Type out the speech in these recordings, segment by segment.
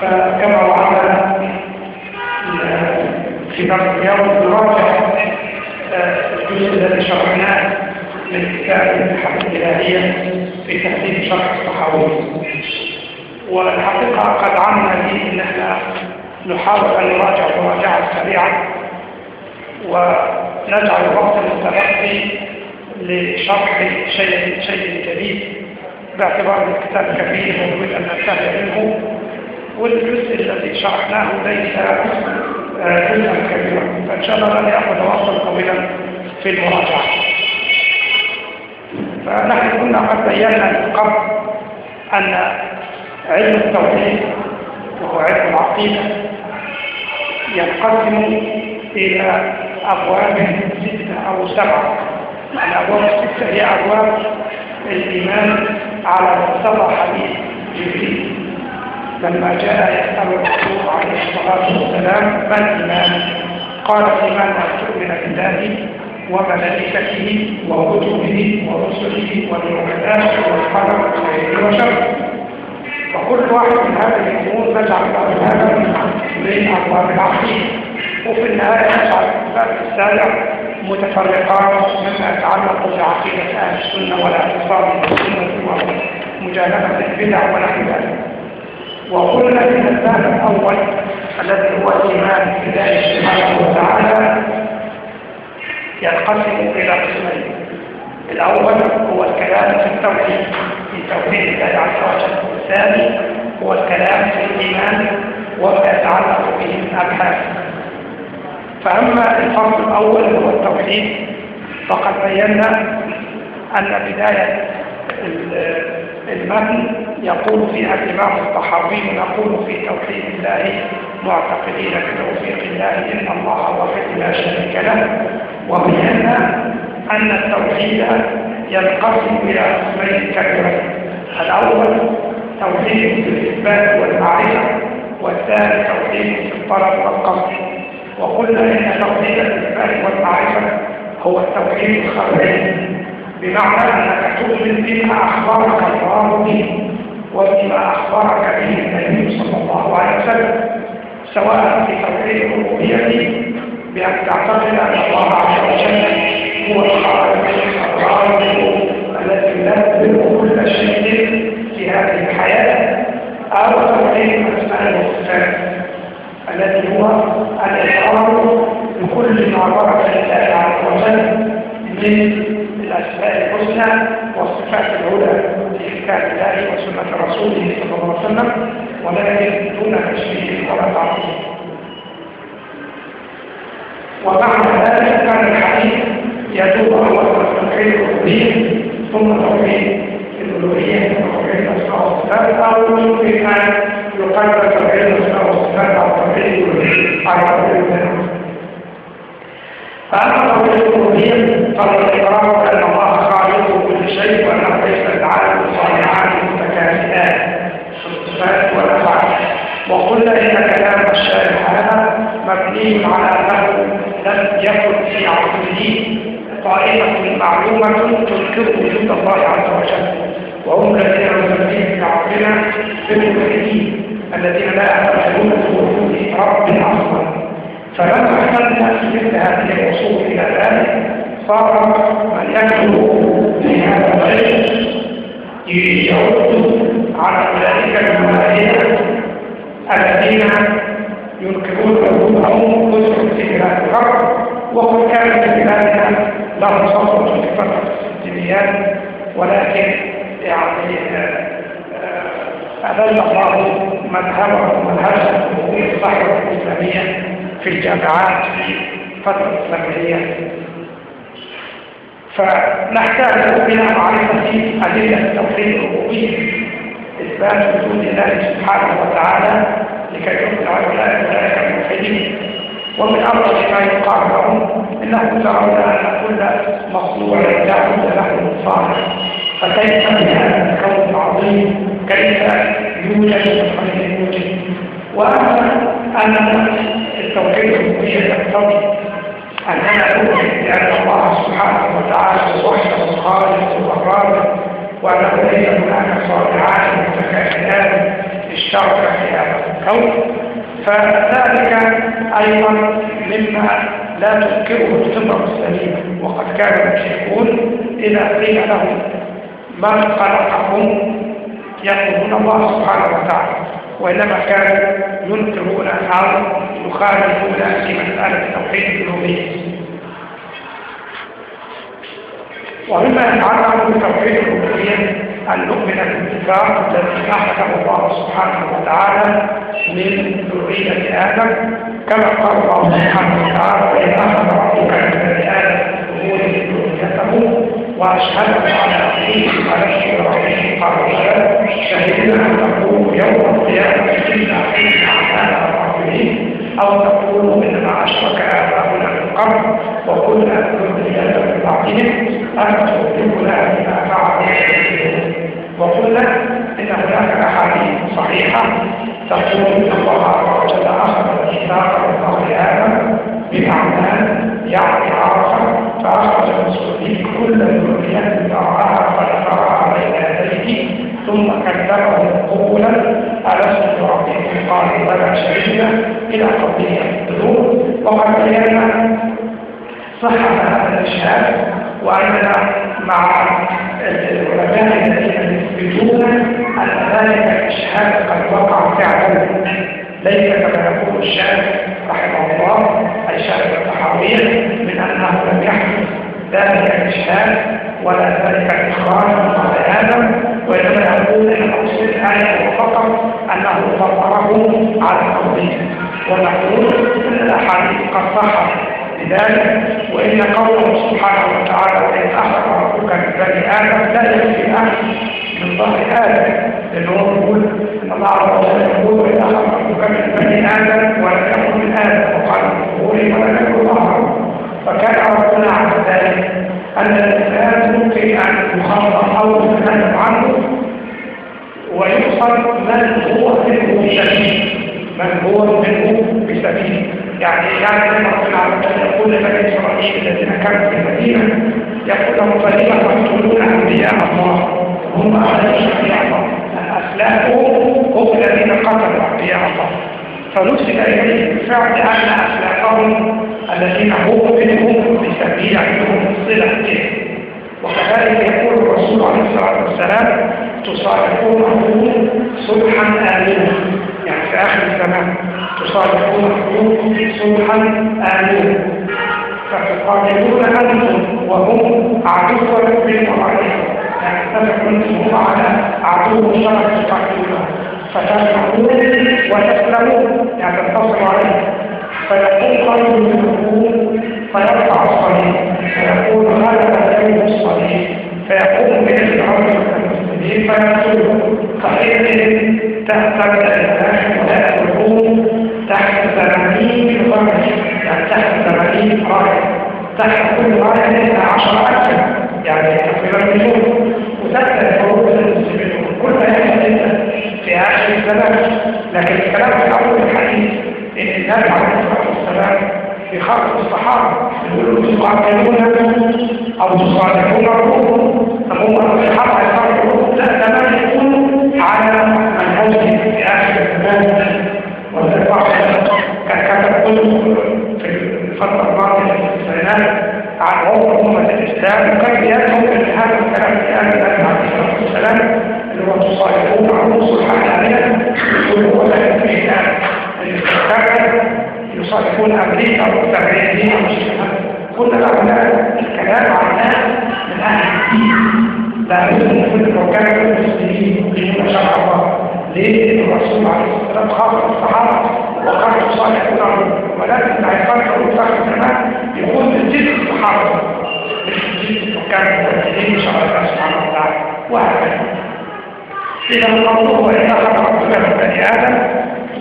فكما وعدنا في اليوم نراجع الجزء الذي شرحناه من كتاب الحق الإلهية في تحديد شرح الصحاوي والحقيقة قد عمنا به إن إحنا نحاول أن نراجع مراجعة سريعة ونجعل الوقت المتبقي لشرح شيء شيء جديد. باعتبار ان الكتاب كبير ونريد أن ننتهي منه والجزء الذي شرحناه ليس جزءا كبيرا. فإن شاء الله لن يأخذ وقتا طويلا في المراجعة. فنحن كنا قد بينا من قبل أن علم التوحيد وهو علم العقيدة ينقسم إلى أبواب ستة أو سبعة. الابواب الستة هي أبواب الإيمان على مقتضى حديث جبريل. لما جاء يسأل الرسول عليه الصلاة والسلام ما الإيمان؟ قال الإيمان أن تؤمن بالله وملائكته وكتبه ورسله واليوم الآخر والقدر خيره وشره فكل واحد من هذه الأمور نجعل له هذا من أبواب العقيدة. وفي النهاية نجعل الباب السابع. متفرقات مما يتعلق بعقيدة أهل السنة والاعتصام بالسنة ومجانبة البدع ونحو ذلك وقلنا إن الباب الأول الذي هو الإيمان بالله سبحانه وتعالى ينقسم إلى قسمين. الأول هو الكلام في التوحيد في توحيد الله عز وجل. والثاني هو الكلام في الإيمان وما يتعلق به من أبحاث فأما الفصل الأول هو التوحيد فقد بينا أن بداية المتن يقول فيها الإمام الطحاوي نقول في توحيد الله معتقدين بتوفيق الله إن الله واحد لا شريك له. وبينا أن التوحيد ينقسم إلى قسمين كبيرين الأول توحيد في الإثبات والمعرفة والثاني توحيد في الطلب والقصد. وقلنا إن توحيد الإثبات والمعرفة هو التوحيد الخبري بمعنى أنك تؤمن بما أخبرك الله به وبما أخبرك به النبي صلى الله عليه وسلم سواء في توحيد الربوبية بأن تعتقد أن الله عز وجل هو الخالق الرازق الذي يدبر كل شيء في هذه الحياة أو توحيد الأسماء والصفات الذي هو الإقرار بكل ما ورد لله عز وجل من الأسماء الحسنى والصفات العلى في كتاب الله وسنة رسوله صلى الله عليه وسلم ولكن دون تشبيه ولا تعطيل ومعنى ذلك كان الحديث يدور أولا توحيد الربوبية ثم توحيد الألوهية وتوحيد الأسماء والصفات أو يمكن أن يقدر توحيد الأسماء والصفات فأما توحيد الألوهية فهو الإقرار بأن الله خالق كل شيء وأنه ليس العالم صالحان متكافئان في الصفات والأفعال وقلنا إن كلام الشارع هذا مبني على أنه لم يكن في عقله طائفة معلومة تنكر وجود الله عز وجل وهم الذين نسميهم بعقلنا بالملحدين الذين لا يعتقدون بوجود رب أصلا فلما احتلنا في مثل هذه الوصول إلى ذلك صار من يكتب في هذا العلم يرد على اولئك الملائكه الذين ينكرون وجودهم جزء في بلاد الغرب وقد كان في بلادنا لهم صوت في فتره الستينيات ولكن يعني أذل الله مذهبه وقوم الصحوة الإسلامية في الجامعات في فترة الإسلامية. فنحتاج بناء معرفة أدلة التوحيد الربوبية إثبات وجود الله سبحانه وتعالى لكي هؤلاء الملائكة الموحدين ومن أبرز ما يقال لهم إنهم ترون أن كل مخلوق لا بد له من صالح. فكيف بهذا الكون العظيم؟ كيف يوجد وكيف يوجد واما أن التوحيد الربوبيه يقتضي اننا نؤمن بان الله سبحانه وتعالى وحده الخالق والرازق وأنه ليس هناك صالح شرك في هذا الكون. فذلك أيضا مما لا تذكره الفطرة السليمة وقد كان المشركون إذا قيل لهم من خلقكم يقولون الله سبحانه وتعالى. وإنما كانوا ينكرون أو يخالفون في مسألة توحيد الألوهية. ومما يتعلق بتوحيد الألوهية أن نؤمن بالاتفاق الذي أحكم الله سبحانه وتعالى من ذرية آدم. كما قال الله سبحانه وتعالى وإن أخذ ربك من آدم ذريته وأشهدهم على أو تقولوا إنما أشرك آباؤنا من قبل وكنا ذرية من بعدهم أفتهلكنا بما فعلوا وقلنا إن هناك أحاديث صحيحة تقول إن الله عز وجل أخذ ميثاق الله آدم بمعنى يعني عرف فأخرج المسلمين كل ذرية ذرعها فذكرها بين يديه ثم كذبهم قولا ألست بربكم قالوا بلى شهدنا إلى قضية الذنوب وقد بينا صحة هذا الإشهاد وأننا مع العلماء الذين يثبتون أن ذلك الإشهاد قد وقع فعلا. ليس كما يقول الشاعر رحمه الله أي شاعر التحاوية من أنه لم يحدث ذلك الإشهاد ولا ذلك الإخراج من بعد آدم وإنما يقول أن مقصود الآية فقط أنه فطره على التوحيد. ونقول أن الأحاديث قد صحت لذلك وإن قوله سبحانه وتعالى وإن أخذ ربك من بني آدم لا يكفي أحد من ظهر آدم. لأنه يقول إن الله عز وجل يقول وإن أخذ ربك من بني آدم ولم يكن من آدم. وقال من ظهوره ولم يكن ظهره فكان ربنا على ذلك أن الإنسان ممكن أن يخاطب أو يتكلم عنه ويقصد من هو منه بسبيل من هو منه بسبيل يعني يعني ربنا على ذلك يقول لبني إسرائيل الذين كانوا في المدينة يقول لهم فلما تقتلون أنبياء الله؟ هم أهل الله أسلافهم هم الذين قتلوا. فنسل إليه بالفعل أن أسلافهم الذين هم منهم بسبيل عندهم الصلة به. وكذلك يقول الرسول عليه الصلاة والسلام تصالحونه صلحا آمنا. يعني في آخر الزمان تصالحونه صلحا آمنا. فتقاتلون أنتم وهم عدو من ورائهم يعني هم على عدو شرف تقاتلونه فتسمعون وتسلمون يعني تنتصروا عليه فيقول قلب منكم فيرفع الصليب فيقول هذا يوم الصليب فيقوم به العرض المسلمين فيقتله فحينئذ تهتم الإسلام ولا تحت ثمانين فرد يعني تحت ثمانين راية تحت كل راية عشر أكثر يعني تقريبا مليون. وتحت في آخر لكن الكلام في أول الحديث إن النبي عليه الصلاة والسلام في خلق الصحابة يقولوا تقاتلون أو تصالحون الروم طب هم الصحابة يصالحون لا زمان يكون على منهجهم في آخر الزمان. وذلك كان كتب كتب في الفترة الماضية في التسعينات عن عمر أمة الإسلام وكان يفهم أن هذا الكلام في آل النبي عليه الصلاة والسلام يصالحون أمريكا والتبعيدين كل هؤلاء الكلام عن ناس من أهل الدين لا يمكن كل الرجال المسلمين يقيمون شرع الله ليه الرسول عليه الصلاة والسلام خاطب الصحابة وقال يصالحون عنه ولكن العقاد أو الفخر كمان يقول من جنس الصحابة مش من جنس الحكام المسلمين شرع الله سبحانه وتعالى وهكذا. إذا الموضوع ربك من بني آدم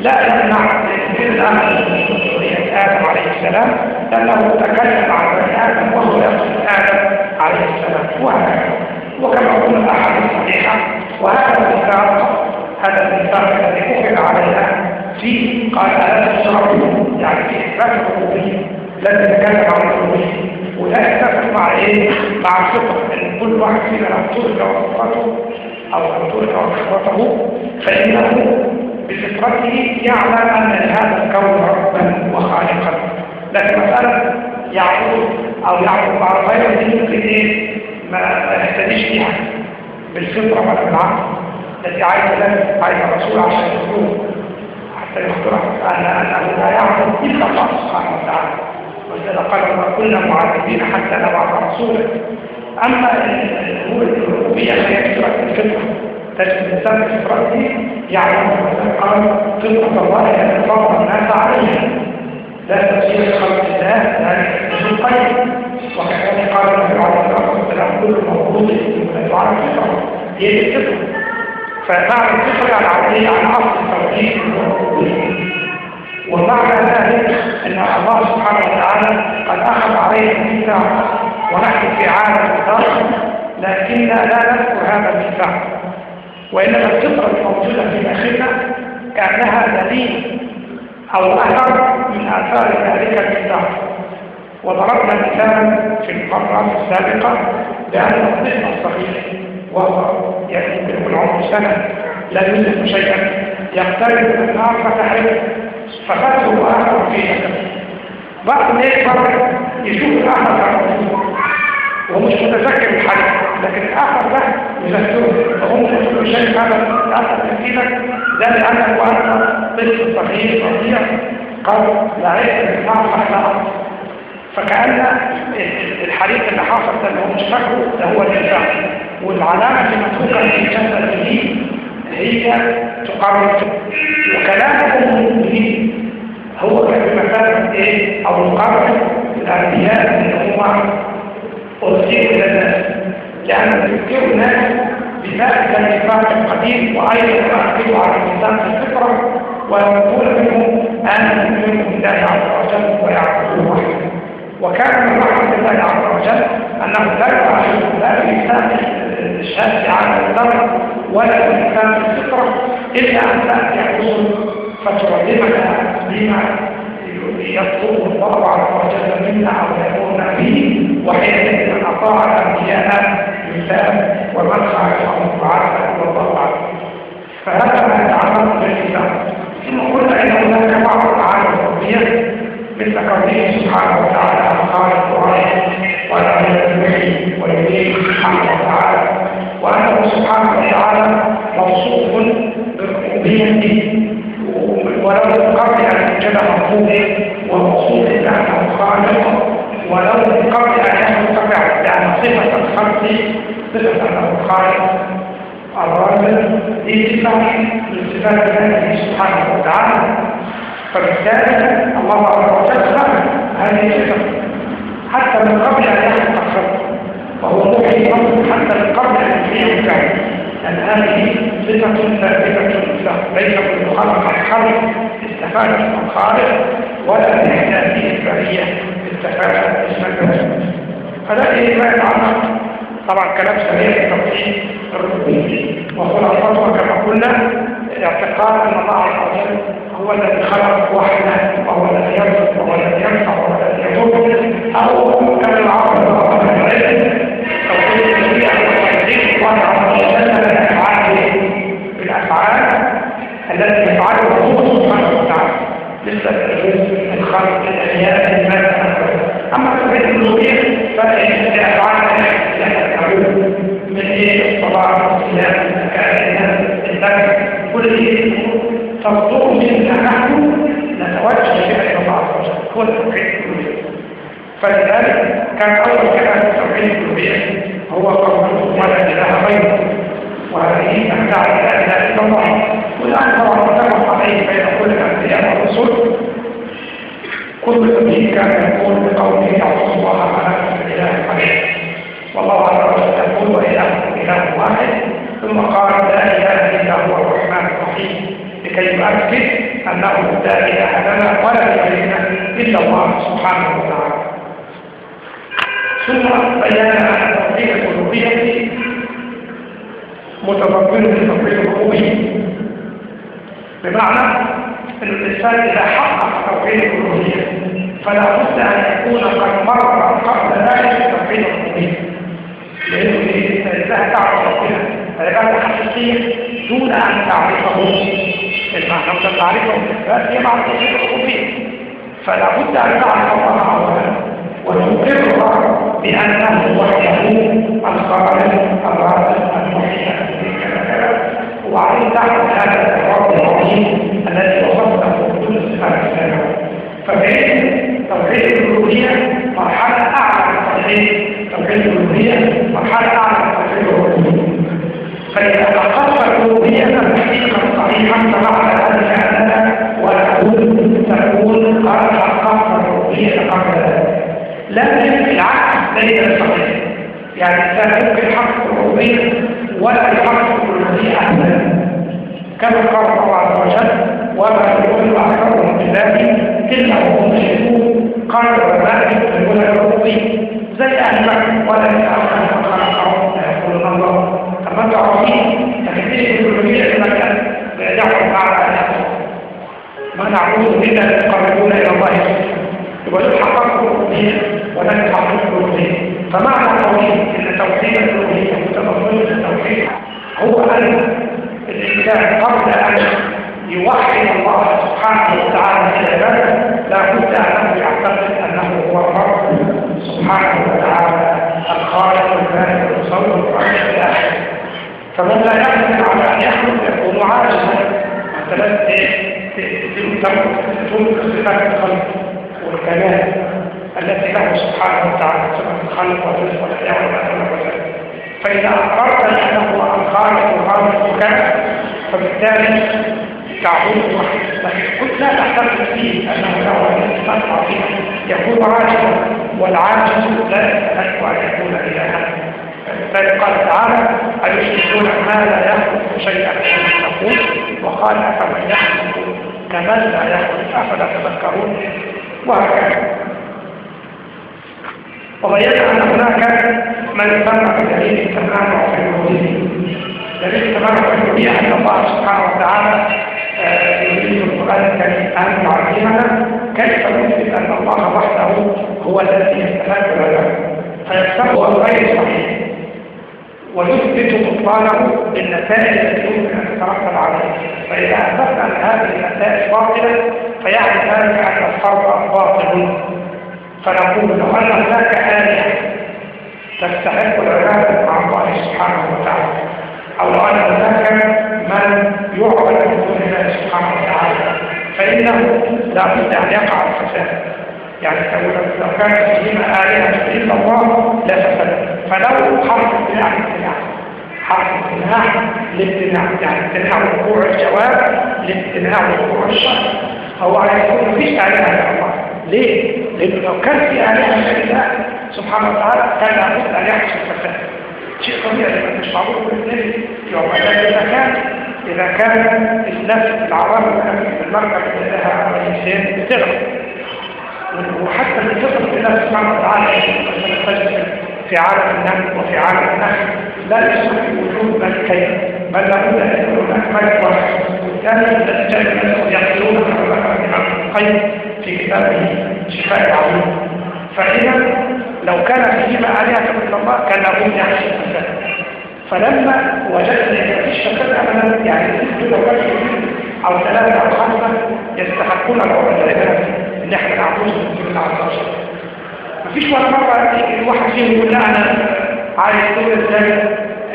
لا يمنع من أهل ذرية آدم عليه السلام لأنه تكلم عن بني آدم وهو يقصد آدم عليه السلام وهكذا. وكما قلنا الأحاديث الصحيحة وهذا الميثاق هذا الميثاق الذي أخذ عليها في قال ألا تشركوا؟ يعني في إثبات الربوبية. لا تتكلم عن الربوبية. ولا يتفق مع إيه؟ مع الفطر إن كل واحد فينا لو ترك وفطرته أو ترك وفطرته فإنه بفطرته يعلم أن لهذا الكون ربا وخالقا. لكن مسألة يعبد أو يعبد بعض غيره دي ممكن إيه ما يهتديش فيها. بالفطرة ولا بالعقل. التي عايزة لازم عايزة الرسول عشان يخبره حتى يخبره أن أنه لا يعبد إلا الله سبحانه وتعالى. ولذلك قال كنا معذبين حتى نبعث رسولا. أما الأمور الربوبية فهي فطرة الفطرة الإنسان بفطرته يعلم قال فطرة الله أن فضل الناس عليها لا تفسير خلق الله ذلك ابن القيم وكذلك قال النبي عليه الصلاة والسلام كل مولود يولد على الفطرة هي الفطرة فمعنى الفطرة العربية عن أصل التوحيد والربوبية ومعنى ذلك أن الله سبحانه وتعالى قد أخذ عليه الميثاق ونحن في عالم الدار لكننا لا نذكر هذا الميثاق وإنما الفطرة الموجودة في داخلنا كأنها دليل أو أثر من آثار ذلك الميثاق وضربنا مثالا في المرة السابقة بأن الطفل الصغير وهو يأتي العمر سنة لا يملك شيئا يقترب من النار فتحرقه فخذه وآخر في ما يكبر يشوف الآخر ومش متذكر الحاجة لكن الآخر ده يذكره. فهم يقولوا شيء هذا الآخر تفكيرك ده لأنه أنت طفل صغير صغير. قد لعبت الإنسان حتى فكأن الحريق اللي حصل ده اللي هو مش فاكره ده هو الإنسان والعلامة اللي متروكة في جسده هي تقرر وكلامهم المؤمنين هو كلمة إيه؟ أو مقرر الانبياء اللي هم الناس لأن تذكروا الناس بذلك الاتفاق القديم وأيضا يؤكدوا على الإنسان في الفطرة ويقول منهم أن يؤمنوا بالله عز وجل ويعبدوه وحده وكان من رحمة الله عز وجل أنه لا يؤاخذ لا بلسان الشهاده على الأرض ولا بلسان الفطرة إلا أن تأتي الرسل فتعلمنا بما يطلب الله عز وجل منا أو يامرنا به وحينئذ من أطاع الأنبياء مثال ومن خالفهم فعلا والله أعلم. فهذا ما يتعلق بالكتاب ثم قلنا إن هناك بعض العالم الربوبيه مثل قوله سبحانه وتعالى خالق القران ولا يدعي ويديه سبحانه وتعالى. وأنه سبحانه وتعالى موصوف بالربوبية. ولو قبل أن يوجد مفهوم خالق ولو قبل أن يستطيع لأن صفة الخلق صفة أنه خالق الرجل اتفاق من صفات الله سبحانه وتعالى. فبالتالي الله عز وجل هذه الصفة حتى من قبل أن الخلق وهو محيي حتى من قبل أن يحيي الكون أن هذه صفة ثابتة له ليس كل خلق الخلق استفاد اسم الخالق ولا بإحداثه الفعلية هذا إيه ما يتعلق طبعا كلام سريع في توحيد الربوبية وخلاصتها كما قلنا اعتقاد أن الله عز وجل هو الذي خلق وحده وهو الذي يرزق وهو الذي ينفع وهو الذي يضر أو كما العقل وهو العلم توحيد الربوبية هو تقديم الله عز وجل بالأفعال التي يفعلها هو سبحانه وتعالى مثل الرزق الخلق الأحياء المال أما توحيد الربوبية فهي أفعال من إيه الذكر كل هذه تصدر منا نحن نتوجه إلى الله عز وجل. هو التوحيد الربوبية فلذلك كان أول كلام التوحيد الربوبية هو قوله ولا إله غيره. وهذه أمتع لا إله إلا الله. والآن طبعا متفق عليه بين كل الأنبياء والرسل كل نبي كان يقول بقوله يعبد الله على الاله عليه والله عز وجل يقول وإلهكم إله واحد ثم قال لا إله إلا هو الرحمن الرحيم. لكي يؤكد أنه لا إله لنا ولا إله إلا الله سبحانه وتعالى. ثم بيان أن توحيد الألوهية متضمن لتوحيد الربوبية بمعنى الإنسان إذا حقق توحيد الألوهية فلا بد أن يكون قد مر قبل ذلك توحيد الربوبية. لأنه إذا تعرف ربنا عبادة حقيقية دون أن تعرفه. المعنى والمعرفة والإثبات هي معنى توحيد الربوبية. فلا بد أن نعرف الله أولا ونقر بأنه وحده الخالق الرازق المحيي وعليه تعرف هذا الرب العظيم فبين توحيد الالوهيه مرحلة أعلى من توحيد توحيد الالوهيه مرحلة أعلى من توحيد الربوبية. فإذا تحقق الألوهية تحقيقا صحيحا فمعنى ذلك أننا ونقول تكون قد حققت الربوبية قبل ذلك. لكن العكس ليس صحيح. يعني لا يمكن حق الربوبية ولا يحقق الألوهية أبدا. كما قال الله عز وجل وما يقول أكثرهم بالله إلا وهم مشركون قال العلماء يقولون الربوبية زي أهل مكة ولا يتأخر خلقهم يقولون الله فانت عظيم لكن تجد الكلية لك دعوة على ما نعبد سبحانه وتعالى الخالق البارئ المصور وعلى الآخر فمن لا يقدر على أن يخلق يكون عاجزا مثلا تملك صفات الخلق والكمال التي له سبحانه وتعالى صفات الخلق والرزق والحياة والأكل فإذا أقررت أنه الخالق والخالق وكذا فبالتالي تعبد وحيد لكن كنت لا تعتقد فيه أنه له صفات عظيمة يكون عاجزا والعاجز لا يستحق أن يكون إلها فلذلك قال تعالى أيشركون ما لا يخلق شيئا كما تقول وقال أفمن يخلق كمن لا يخلق أفلا تذكرون؟ وهكذا. وبينا أن هناك من يسمى بدليل التمام في الوجود دليل التمام في الوجود أن الله سبحانه وتعالى يريد القرآن الكريم أن يعلمنا كيف نثبت أن الله وحده هو الذي يستحق العبادة فيكتبه غير صحيح ويثبت بطلانه بالنتائج التي يمكن أن تترتب عليه. فإذا أثبتنا أن هذه النتائج باطلة فيعني ذلك أن الفرق باطل. فنقول لو أن هناك آلهة تستحق العباده مع الله سبحانه وتعالى. لو أن هناك من يعبد من دون الله سبحانه وتعالى فإنه لا بد أن يقع الفساد. يعني لو كانت فيهما آلهة إلا الله لا فسد فلو حرف امتناع الامتناع حرف امتناع الامتناع يعني امتناع وقوع الجواب لامتناع وقوع الشر هو هيكون مفيش آلهة إلا الله. ليه؟ لأنه لو كان في آلهة إلا الله سبحانه وتعالى كان لابد أن يحدث الفساد شيء طبيعي مش معقول بالاثنين يوم إذا كان إذا كان الناس العوام في المركب اللي لها رئيسين بتغرق. وحتى من فطرة الله سبحانه وتعالى في عالم النمل وفي عالم النحل لا يصح وجود ملكين بل لابد أن يكون هناك ملك واحد. والثاني الذي جاء الناس يقتلون الامام القيم في كتابه شفاء العظيم. فإذا لو كان فيهما الهه الا الله كان يحصل فساد فلما وجدنا إن مفيش فساد ابدا يعني ست لو أو ثلاثة أو خمسة يستحقون العبادات ان إحنا في الله عز وجل مفيش ولا مرة الواحد فيهم يقول لا أنا عايز تقول إزاي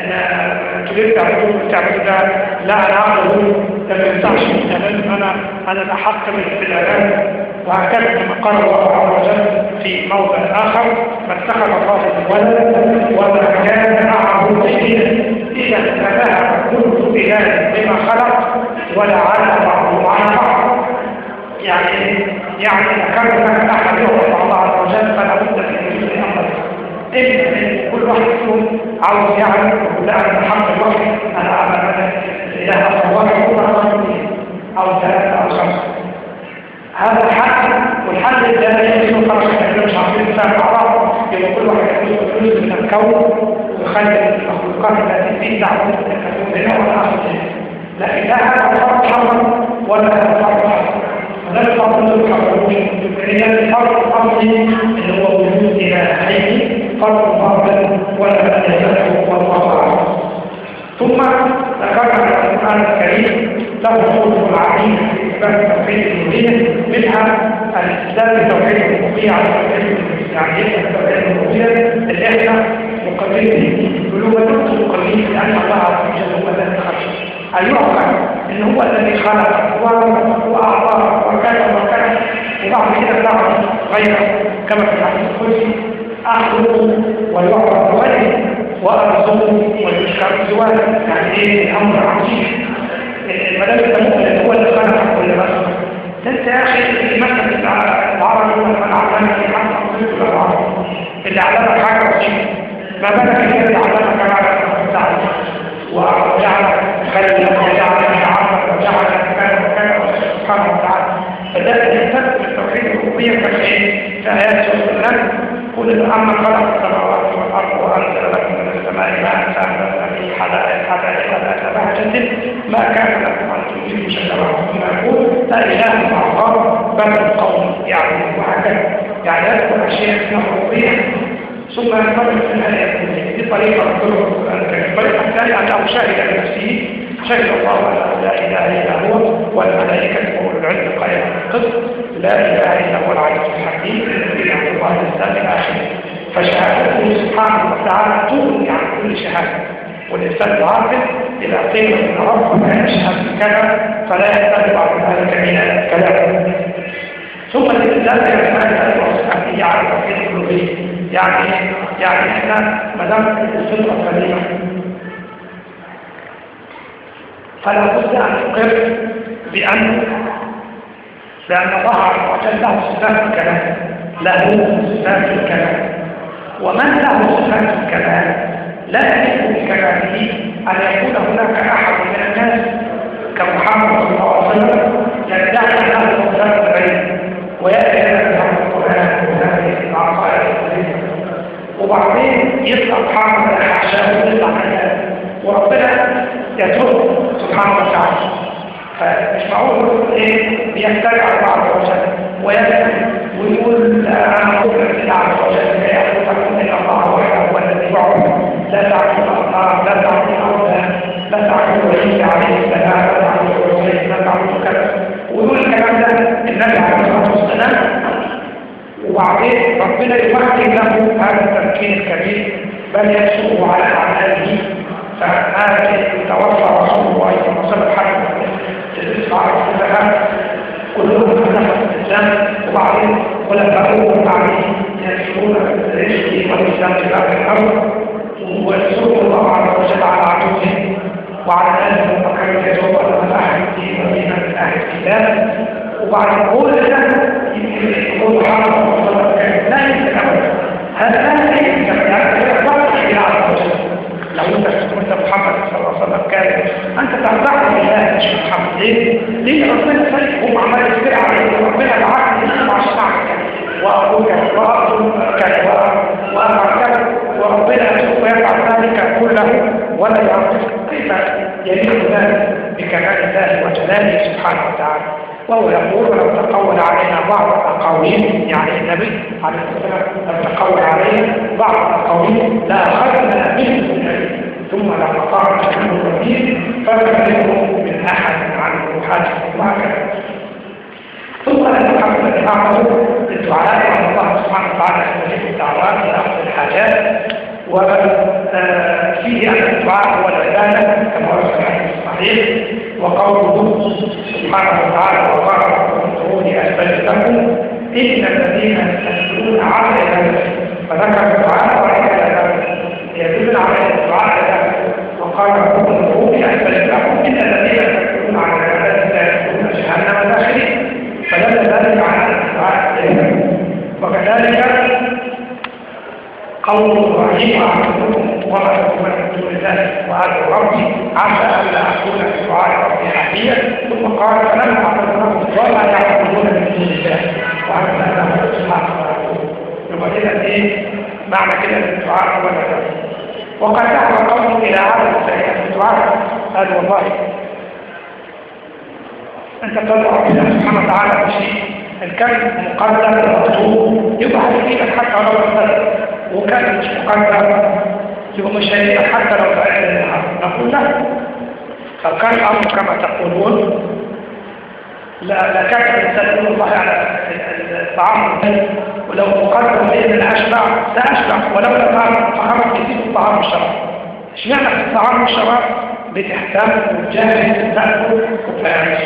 أنا تريد تعبدون تعبدوا ده لا أنا اعبده ده ما ينفعش أنا أنا الأحق في العباده وهكذا كما قال الله عز وجل في موضع آخر ما اتخذ الله ولدا وما كان معه شيئا إذا فذهب كل إله بما خلق ولا على بعضه على بعض. يعني يعني كان يعبد الله عز وجل فلا بد من وجود أمر اما كل واحد فيهم عاوز يقول لا أنا الحمد لله أنا اعمل إله الله يكون أو ثلاثة أو خمسه هذا الحل والحل الثاني يجب خلاص إحنا مش عارفين نفهم بعض يبقى كل واحد ياخد جزء من الكون ويخلي المخلوقات التي فيه دعوة هنا ولا اخر لكن لا هذا فرق حرم ولا هذا فرق حرم وده الفرق الحرمي هي الفرق الاصلي اللي هو وجود الهين فرق باطل ولا يزال والله أعلم. ثم ذكرنا في القرآن الكريم له طرق عديدة في إثبات توحيد منها الاستدلال بتوحيد الربوبية على توحيد يعني يثبت توحيد الربوبية اللي إحنا مقررين ونحن مقررين لأن الله عز وجل هو الذي خلق. يعقل إن هو الذي خلق. وأعطى وكذا وكذا وبعد كده نعرف غيره. كما في الحديث القدسي أخلق ويعرف بوجهه وأرزقه ويشكر بزواجه يعني إيه؟ أمر عظيم. المدام التمويل هو اللي خلق كل مثلا انت يا أخي مثلا العربي مثلا علمك اللي علمك حاجة بسيطه ما بالك اللي علمك على التعب وجعلك خلق وجعلك عرفك وجعلك كذا وكذا سبحانه وتعالى فده التوحيد الربوبيه كايه في ايات سوره قل اما خلق السماوات والارض وانزل لكم من السماء ماء فانزلنا به حدائق حدائق ما كان لكم ان ثم يقول. لا إله مع الله. بل القوم يعبدون وهكذا. يعني يذكر اسمها الربوبيه ثم ينطلق في الآية دي طريقة الطريقة الثانية أنه شهد لنفسه شهد الله لا إله إلا هو والملائكة وأولو العلم قائما بالقسط لا إله إلا هو العزيز الحكيم. الذي عند الله الإسلام الآخر. فشهادته سبحانه وتعالى تغني عن كل شهادة. والإنسان العاقل إذا قيل إن ربنا يشهد كذا فلا يحتاج بعد ذلك من الكلام. ثم الاستدلال بأسماء الله وصفاته على توحيد الألوهية يعني يعني إحنا ما دام الفطره سليمه فلا بد أن نقر بان بأن الله عز وجل له صفات الكلام له صفات الكلام. ومن له صفات الكلام؟ لا يليق بكلامه ان يكون هناك احد من الناس كمحمد صلى الله عليه وسلم يدعي له صفات العلم وياتي له القران وهذه العقائد وبعدين يطلع محمد الحشام ويطلع وربنا يتوب سبحانه وتعالى فمش معقول إيه بيخترع الله عز وجل ويقول أنا أقول لله عز وجل لا تكون الا الله وحده هو الذي يعبد لا تعبد الله لا تعبد الله لا تعبد ولي عليه السلام لا تعبد الرسول لا تعبد كذا ويقول الكلام ده النبي عليه الصلاة والسلام. وبعدين ربنا يمكن له هذا التمكين الكبير بل يسوق على أعماله. فهذا توفى رسول الله صلى الله عليه وسلم. حتى على كلها كلهم في الإسلام. وبعدين خلفاؤه بعدين يكشفون رزقه والإسلام في باب الأرض. وبعد كل ده يقول وسلم لا يتكلم هذا لو انت كنت محمد صلى الله عليه وسلم كان انت ترضى بالله مش محمد ليه؟ ليه ربنا هم عمال يفترع عليه ربنا العقل واقول كذا واقول كذا وافعل كذا وربنا سوف يفعل ذلك كله ولا يعرف كيف يليق ذلك بكمال الله وجلاله سبحانه وتعالى وهو يقول ولو تقول علينا بعض الأقاويل يعني النبي عليه الصلاة والسلام لو تقول علينا بعض الأقاويل لا أخذنا منه النبي ثم لقطعنا منه الدين فلا منه من أحد عن الروحات وهكذا. ثم نتحمل الأعمال الدعاء على الله سبحانه وتعالى في الدعوات لأخذ الحاجات وفيه أن الدعاء هو العبادة كما هو الحديث الصحيح وقوله سبحانه وتعالى وقال ادعوني أسبل لكم إن الذين يستكبرون عن عبادتي فذكر الدعاء وعبادته يدل على الدعاء عبادته وقال ربكم ادعوني أسبل لكم إن الذين يستكبرون عن عبادتي لا يدخلون جهنم داخلين فدل ذلك على الدعاء وكذلك قول اعبدكم وما من دون الله وادعو ربي عسى الا اكون في دعاء ربي حقيا ثم قال فلما اعبدناهم وما يعبدون من دون الله. وعسى الا اكون سبحانه يبقى كده إيه؟ معنى كده ان الدعاء هو الهدف وقد دعا قوم إلى سيئه الدعاء. قال والله أنت تدعو ربنا سبحانه وتعالى بشيء. الكلم مقدر مكتوب يبقى هيفيدك حتى لو ارتدت وكان مش مقدر يبقى مش هيفيدك حتى لو فعلت النهار. نقول لا. لو كان الأمر كما تقولون. لكان الإنسان الله على الطعام. ولو مقدم بإذن الأشبع لا أشبع. ولو لا طعام كثير الطعام والشراب اشمعنى في الطعام والشراب بتهتم وتجاهد تأكل وتعيش.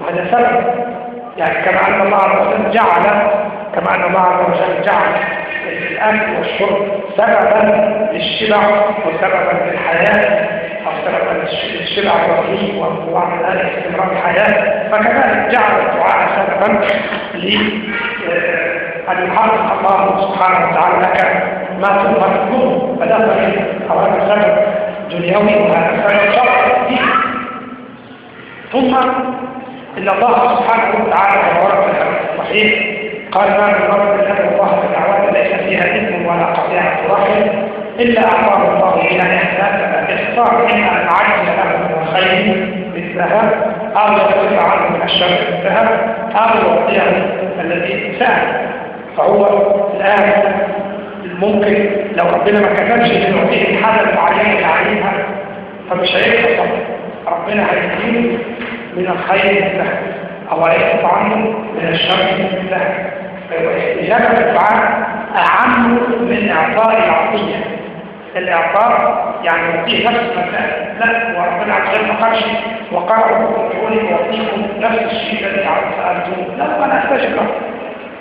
وهذا سبب. يعني كما أن الله عز وجل جعل كما أن الله عز وجل جعل الأكل والشرب سببا للشبع وسببا للحياة أو سببا للشبع والرغيب وعلى ذلك استمرار الحياة. فكذلك جعل الدعاء سببا أن يحقق الله سبحانه وتعالى لك ما تطلبه فلا أو هذا سبب دنيوي وهذا سبب شرعي. ثم إن الله سبحانه وتعالى كما ورد في الصحيح قال ما من رب يدعو الله بدعوات ليس فيها إثم ولا قطيعة رحم إلا اعطاه الله بها احساسا اختار اما إن عجز له من الخير مثلها أو يصرف عنه من الشر مثلها أو يعطيه الذي سال فهو الان ممكن لو ربنا ما كتبش إن يعطيه الحاجة المعينه يعينها فمش هيحصل ربنا هيديله من الخير مثلها أو هيقطع عنه من الشر مثلها إجابة الدعاء أعم من إعطاء العطية. الإعطاء يعني يعطيه نفس المسألة لا وربنا عز وجل ما قالش وقالوا ادعوني يعطيكم نفس الشيء الذي سألتموه لا أنا أستجب له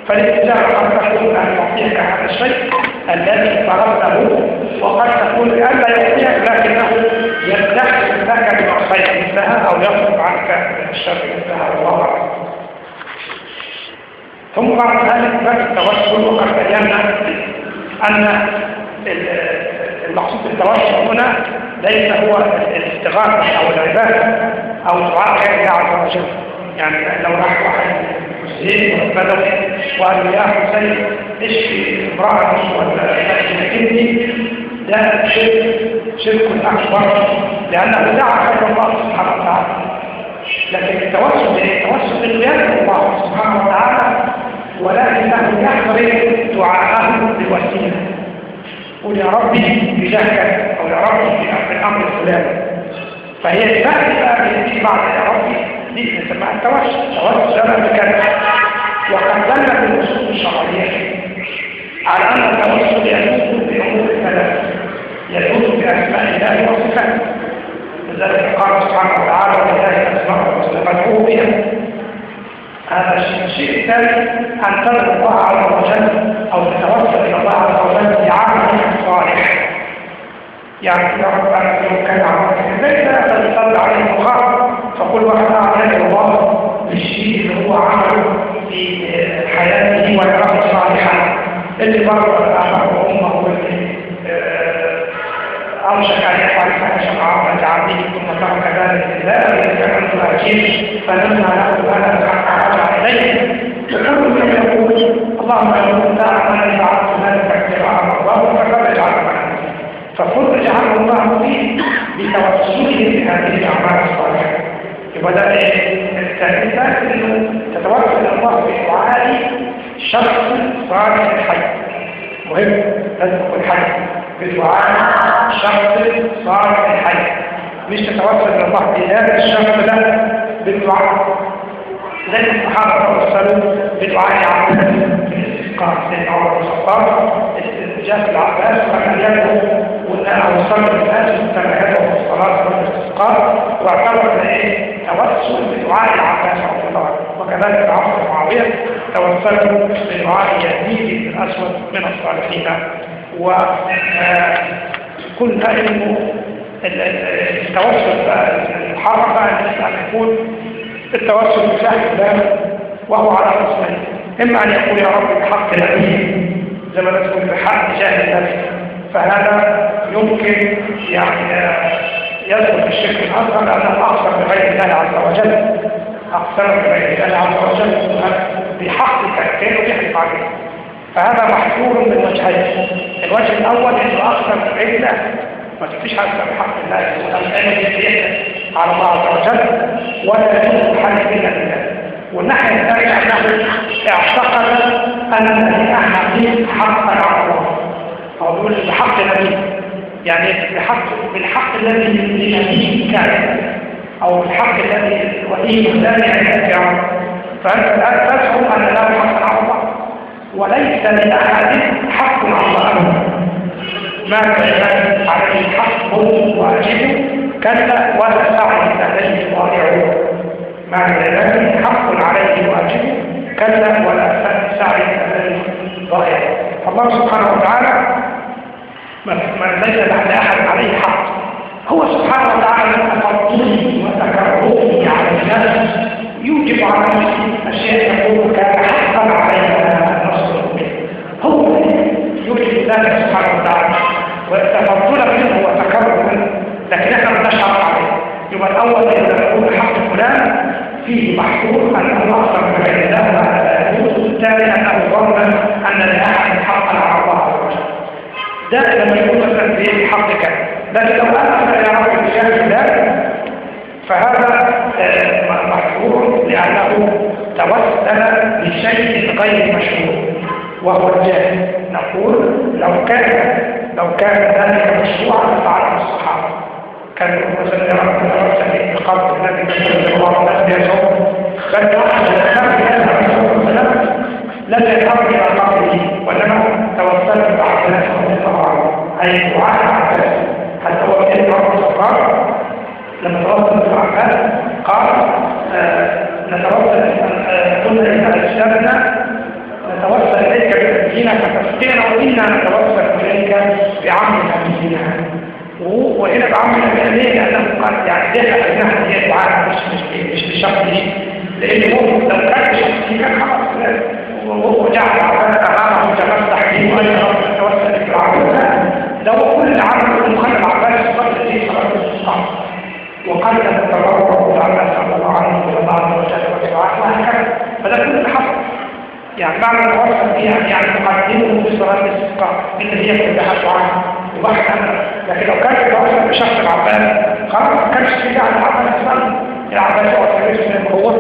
فالاستجابة قد تكون أن يعطيك هذا الشيء الذي طلبته وقد تكون أن لا يعطيك لكنه يدخر لك الخير مثلها أو يصرف عنك الشر مثلها والله أعلم. ثم بعد ذلك باب التوسل. وقد بينا أن المقصود بالتوسل هنا ليس هو الاستغاثة أو العبادة أو دعاء غير الله عز وجل. يعني لو راح واحد مسلم بدوي وقال يا حسين اشفي امرأتي ولا اشفي ده شرك شرك أكبر لأنه دعا غير الله سبحانه وتعالى. لكن التوسل التوسل بالقيام الله سبحانه وتعالى ولكنه يحضر دعاءه بالوسيلة. قل يا ربي بجهلك أو يا ربي في الأمر الفلاني. فهي بقى في بعض يا ربي دي نسميها التوسل. توسل بكذا. وقد دل بالنصوص الشرعية على أن التوسل يجوز بأمور ثلاثة. يجوز باسماء الله وصفاته لذلك قال سبحانه وتعالى ولله اسماء وصفاته بها هذا الشيء الثاني أن تدعو الله عز وجل أو تتوسل إلى الله عز وجل بعمل صالح. يعني يا رب أنا لو كان عملك ليس فتصلى عليه مخاط فقل وأنا أعلم الله بالشيء اللي هو عمله في حياته ويراه صالحا. اللي بره أخاه وأمه واللي أن يفعل فحشا عظمة عبده ثم ترك ذلك لا يتكلم أكيد فلما له هذا فحق إليه فكل من يقول اللهم لو كنت أن فعلت ذلك ابتغاء الله فقد اجعل فقل اجعل الله فيه بتوسله بهذه الأعمال الصالحة. يبقى ده الثالثة إنه تتوسل الله بدعاء شخص صالح حي مهم لازم يكون حي. بدعاء شخص صالح الحي. مش تتوسل إلى الله. بذات الشخص ده بالدعاء. زي الصحابه توسلوا بدعاء عباس الاستسقاء سيدنا عمر بن الخطاب استجاب العباس وكان يدعو وان اوصل الناس في الصلاة والاستسقاء واعتبر إيه توسل بدعاء العباس رضي الله. عنه وكذلك عمر معاوية توسلوا بدعاء يزيد بن الاسود من الصالحين. وكل انه التوسل بقى ان يكون التوسل بشهر الله وهو على قسمين إما أن يقول يا رب بحق الامين زي ما نقول بحق جاه النبي. فهذا يمكن يعني يدخل في الشرك الاصغر لأنه اقسم بغير الله عز وجل. اقسم بغير الله عز وجل بحق تكتين ويحلف عليه فهذا محظور من وجهين. الوجه الأول انه اقسم بغير الله ما تفيش حاجة بحق الله لأنه على الله عز وجل ولا يجوز الحديث الا بالله والناحية الثانية أنه اعتقد أن الذي حقا على الله أو يقول بحق نبي يعني بحق بالحق الذي لنبيه كان. أو الحق الذي وليه لا يعرف فأنت تزعم أن له حق على الله وليس لأحد حق على الله. ما كان عليه حق واجب كلا ولا سعي لديه ضائع ما كان حق عليه واجب كلا ولا سعي لديه ضائع الله سبحانه وتعالى ما ليس لأحد عليه حق. هو سبحانه وتعالى تفضله وتكرمه على الناس. يوجب على نفسه اشياء يقول كان ذلك سبحانه وتعالى. وتفضل منه وتكرم منه لكن إحنا ما نشعر عليه. يبقى الأول اذا نقول حق فلان فيه محفوظ انه أكثر من غير الله الثاني انه ظن أن لاحد حقا على الله عز وجل. ده لما يكون مثلا في حق كذا لكن لو أنا يا رب بشكل ذلك فهذا محظور لأنه توسل بشيء غير مشروع. وهو الجاهل نقول لو كان لو كان ذلك مشروعا لفعله الصحابة. كان مثلا يرى توسل بقبض النبي صلى الله عليه وسلم بل واحد خرج هذا الرسول لم يذهب إلى قبره وانما توسل بعد ذلك رضي الله عنه أي دعاء عباس حتى هو كان عمر الصغار؟ لما توصل ابن عباس قال نتوصل قلنا إذا أجسامنا نتوصل إليك بأبينا فتسقينا وإنا نتوصل إليك بعم أبينا وهنا بعم أبينا ليه؟ لأنه قال يعني ليه أبينا هي دعاء مش مش مش بشرطه لأن هو لو كان بشرطه كان خلاص. وهو جعل عباس أمامه تمسح به وأن نتوصل إلى العباس لو كل العمل مخلى العباس صلى في صلاة الصحابة وقد تتبرع تعالى صلى الله عليه وسلم وسلم. وهكذا فده كل حصل. يعني ما وصل فيها يعني مقدمه في صلاه الاستسقاء اللي هي كلها دعاء وبحث عنها لكن لو كانت توصل بشخص العباس خلاص ما كانش في داعي العباس أصلا العباس هو الكبير زي ما هو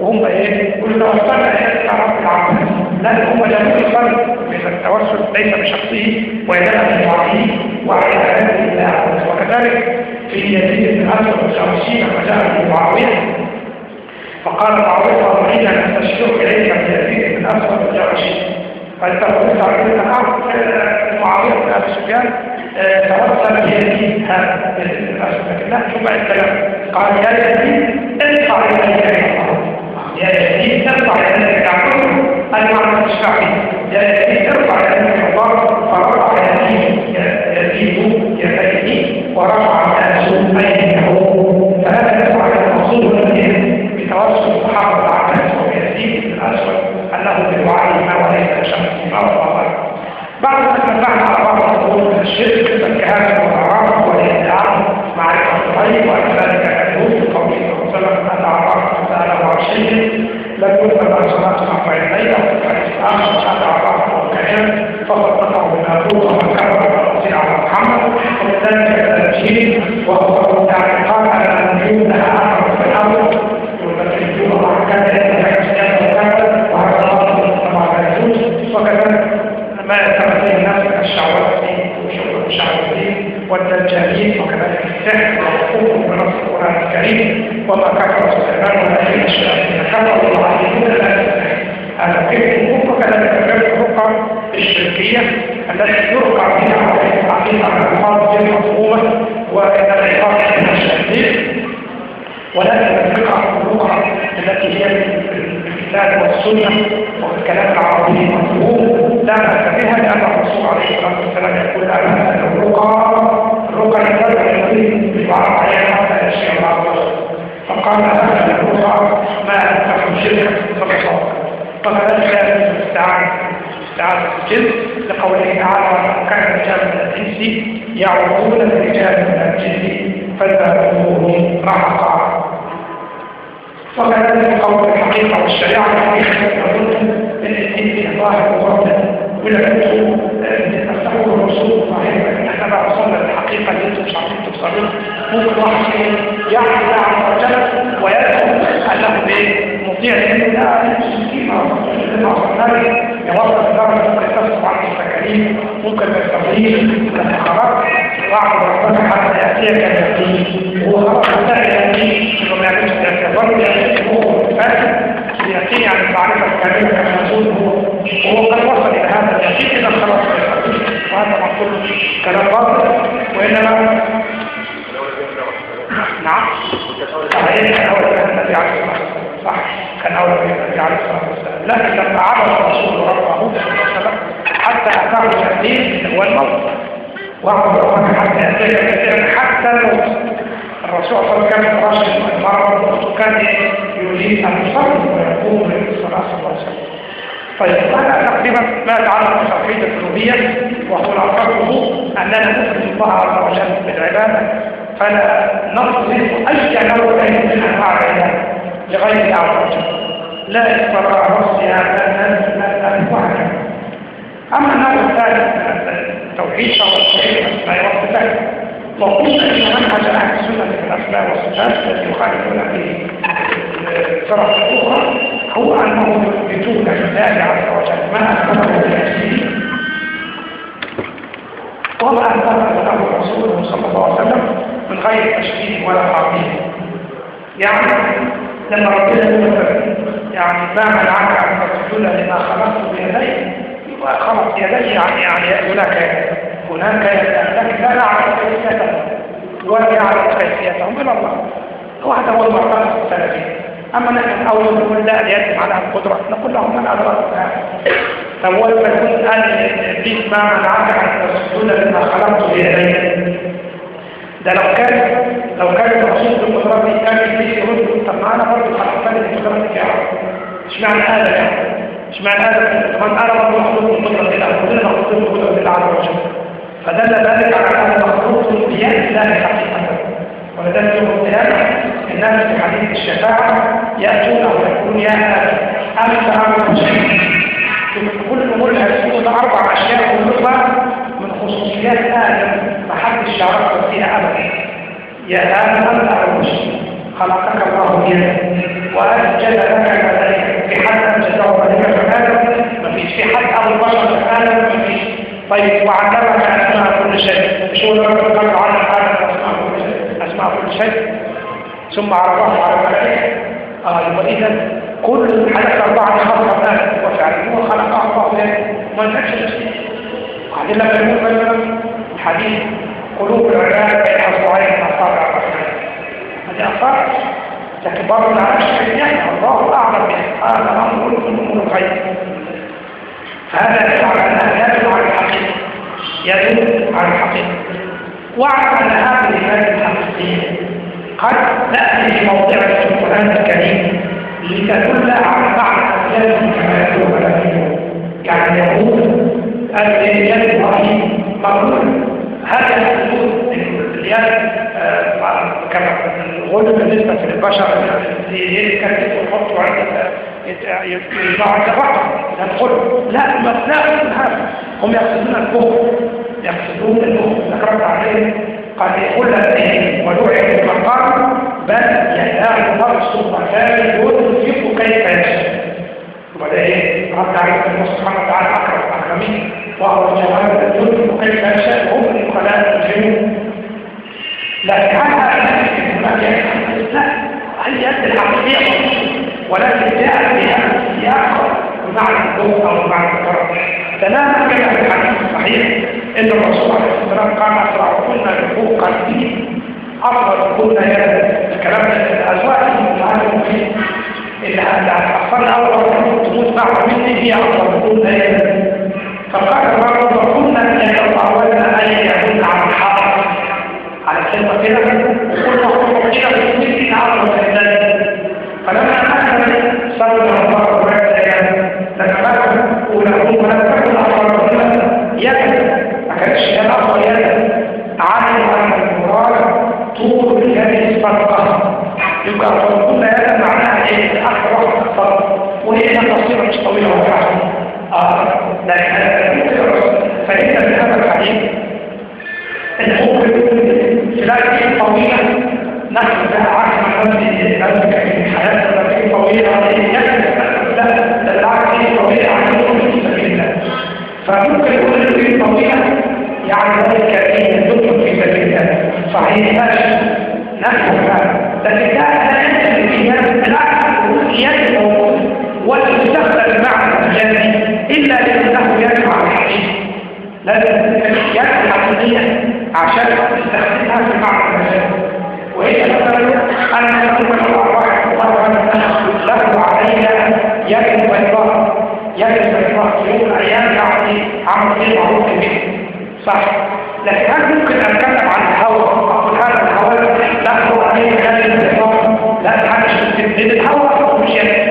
وهم إيه يقولوا توصلنا إلى رب العباس لا هم جابوا الفرق بين التوسل ليس بشخصه وانما بدعائه وعلى هذه الله وكذلك في يزيد بن اسود الخمسين فجاء معاوية. فقال معاويه اريد أن استشير إليك بيزيد بن اسود الجرشي فانت قلت نعم معاويه بن ابي سفيان؟ توسل بيزيد هذا لكن لا شوف الكلام. قال يا يزيد ارفع إليك يا يزيد. ارفع إليك يعقوب. المعنى الشرعي يا يزيد ارفع إليك الله فرفع يزيد يزيد يزيد ورفع بعد ما اتبعنا على بعض الأمور من الشرك كالكهانه والاعراف والادعاء معرفة الغيب وكذلك الحدود بقوله صلى الله عليه وسلم اعراف ساله عن شيء لم يكن رفع الليل وفي الحديث الآخر ان اعراف الكلام فقد قطعوا بالنابوت ومن كفر على محمد. وكذلك التنجيل وهو الاعتقاد على النجوم لها والدجالين وكذلك السحر والحقوق بنص القرآن الكريم. وما كفر سليمان ولكن الشياطين كفروا وعلمون لا هذا كيف وكذلك الرقى الشركيه التي يرقى بها على الألفاظ المفهومة وإن الألفاظ منها الشهدين ولكن الفقه الأخرى التي هي الكتاب والسنة. والكلام العربي المفهوم لا بأس بها لأن الرسول عليه الصلاة والسلام يقول بأس الرقى الرقى يتبع الذي بدعاء عليها يشفي الله فقال هذا الرقى ما أنفع شركة وسلم فكذلك لا يجوز الاستعانة استعاذة الجن لقوله تعالى كان رجال من الانس يعوذون برجال من الجن فزادوهم رهقا وكذلك قول الحقيقة والشريعه الحقيقة يقولون ان الدين في الرسول بقى وصلنا للحقيقه اللي أنتم مش عارفين توصلوا ممكن واحد يعلم الله عز وجل ويدعو انه إيه مطيع ما وصلنا يوصل درجه القصص عن التكاليف ممكن بالتمريض والانتخابات واعبد ربنا حتى ياتيك اليقين هو انتهى يقين انه ما اعتبار يقين هو فاسد اليقين يعني المعرفه الكامله كما نقول هو وهو قد وصل إلى هذا اليقين اذا خلاص وهذا مقول كلام باطل وإنما نعم صح كان كان النبي عليه الصلاه والسلام لكن لما عرف صلى الله عليه وسلم حتى أتاه اليقين هو الموت واعبد ربك حتى اليقين حتى الموت. الرسول صلى الله عليه وسلم كان راشد المرض وكان يريد أن يصلي ويقوم للصلاه صلى الله عليه وسلم. طيب هذا تقريبا ما يتعلق بتوحيد الربوبية وخلاصته أننا نثبت الله عز وجل بالعبادة. فلا نصرف أي نوع من انواع العباده لغير الله عز وجل. لا استطاع نفسها لا وهكذا أما النوع الثالث التوحيد فهو التوحيد الاسماء والصفات وقلنا أن منهج أهل السنة في الاسماء والصفات الذي يخالفون به الفرق الأخرى هو أنهم يثبتون لله عز وجل ما اثبته لنفسه وما اثبته له رسوله صلى الله عليه وسلم من غير تشبيه ولا تعطيل يعني لما ربنا يقول يعني ما منعك أن تسجد لما خلقت بيدي خلق يدي يعني يعني هناك هناك لكن لا نعرف كيفيته ولا يعرف كيفيتهم الا الله. وهذا هو المرتبط السلفي. أما نحن اول نقول لا اليد معناها القدرة. نقول لهم من ادراك هذا طب هو لما يقول قال ابليس ما منعك ان تسجد لما خلقت بيدي ده لو كان لو كان الرسول بقدرته كان ابليس يرد طب ما أنا برضه بقدرتك يا رب إشمعنى هذا يعني؟ إشمعنى هذا؟ طبعا أنا برضه مخلوق بقدره الله كلنا مخلوقين بقدره الله عز وجل فدل ذلك على أن مخلوق بيد الله حقيقه ولذلك يوم القيامه الناس في حديث الشفاعة يأتون أو يقولون يا أنت عامل شيء. كل امور الهدفيه أربع أشياء كلها من خصوصيات آدم ما حدش يعرفها فيها ابدا. يا آدم انت اول شيء. خلقك الله بيده. وأسجد لك الملائكه في حد انجزه ملائكه آدم ما فيش. في حد أبو البشر آدم ما فيش. طيب وعلمك أسماء كل شيء. مش هو لما قال علم آدم أسماء كل شيء؟ أسماء كل شيء. ثم عرفه على الملائكة. آه يبقى إذا كل حدث أربعة خلق آدم وفعله خلق بيده ما ينفعش نفسه وبعدين لما يقول مثلا الحديث قلوب العباد بين أصبعين من أصابع الرحمن. هذه اصابع لكن برضه ما نعرفش يعني الله أعلم بها. هذا أمر من امور الغيب. فهذا يدل على على الحقيقة يدل على الحقيقة. واعلم أن هذه العباده الحقيقية قد تأتي في موضع في القرآن الكريم لتدل على معنى الاسلام كما الذين يعني يقول اليد إبراهيم مقبول هذا الحدود اليد كما الغلو بالنسبة للبشر يكتب ويحطوا عند يضع عند الرقم الغلو لا ما لا هذا هم يقصدون الكفر يقصدون الكفر ذكرت عليه قد يقول لديه ودعي المقام بل يدعي الله سبحانه ينفق كيف يشاء وده إيه رد عليه الله سبحانه وتعالى اكرم الاكرمين وهو الجواب ينفق كيف يشاء هم الخلاء الجنون لكن هذا لا هي يد الحقيقيه ولكن جاء بها السياق بمعنى الضوء أو بمعنى الكرم تماما كما في الحديث الصحيح أن الرسول عليه الصلاة والسلام قال اسرعكن نفوقا أفضل كن يدا الكلام ده الأزواج المتعلم فيه اللي هتحصلنا اول تموت بعد مني هي أفضل كن يدا فقال الرجل وكنا يتطاولن ان يكون على الحرب. على الكلمة كده وكل مخلوق كده ذلك إن يدخل في سبيل الله. صحيح ماشي. نفس هذا لكن لا يمكن فيها الأكثر يجب ولا يستخدم المعنى المجازي إلا لأنه يجمع الحقيقة لازم يجمع الحقيقية عشان تستخدمها في المعنى المجازي وهي مثلا أنا أقول الله واحد الله له علي يد بيضاء يد بيضاء يوم أيام يعني عمل إيه معروف صح لكن هل ممكن أتكلم عن الهوى؟ أقول هذا الهوى له علي يد بيضاء لا حاجة الهوى مش يد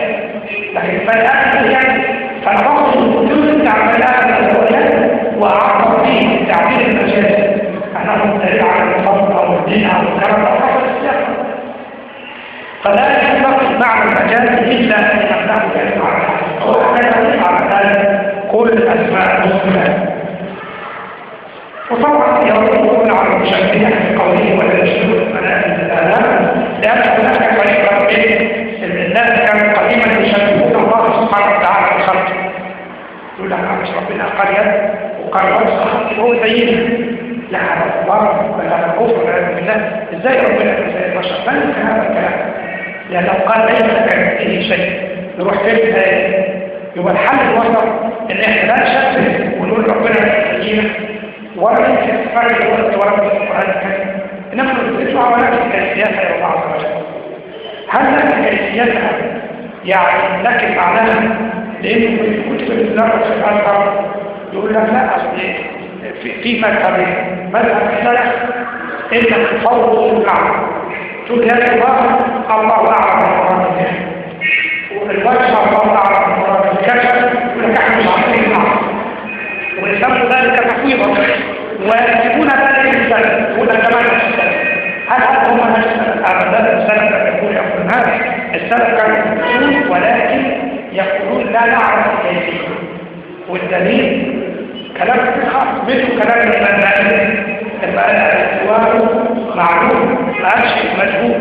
لكن فالآن يعني فأنا بقصد جزء تعبيرات الأولاد وأعرف فيه التعبير المجازي أنه دليل على الفضل أو الدين أو الكرم السياق. فلا إلا أن يمنعه كلمة على هو كان على ذلك كل الأسماء المسلمة وطبعا يقولون على المشبهة في قوله ولا يشبه الملائكة الآلام. لأن الناس. كانوا قديما يشبهون الله سبحانه وتعالى بخلقه يقول لك مش ربنا وجه خلقه هو زينا لا هذا الله ولا هذا كفر والعياذ بالله. إزاي ربنا يكون زي البشر ما هذا الكلام. شيء. نروح فين؟ يبقى الحل الوسط إن إحنا لا نشبه ونقول ربنا يجينا. ولا يمكن فرق الوقت ولا في القرآن الكريم إنما عملات الكيفيات يا الله عز وجل. هل لك كيفيتها؟ يعني لكن معناها لأنه في كتب في الأزهر يقول لك لا أصل في في مذهبين مذهب السلف إنك تفوض المعنى تقول يا الله الله أعلم بمراده والوجه الله أعلم بمراده الكشف يقول لك ويسموا ذلك تفويضا ويكتبون ذلك يقول لك كمان السلف هل هذا هو منهج؟ أبدا السلف يقول يقول هذا السلف كانوا يقولون ولكن يقولون لا نعرف الكيفية والدليل كلام خاص منه كلام المنهج يبقى الاستواء معلوم قالش مجهول.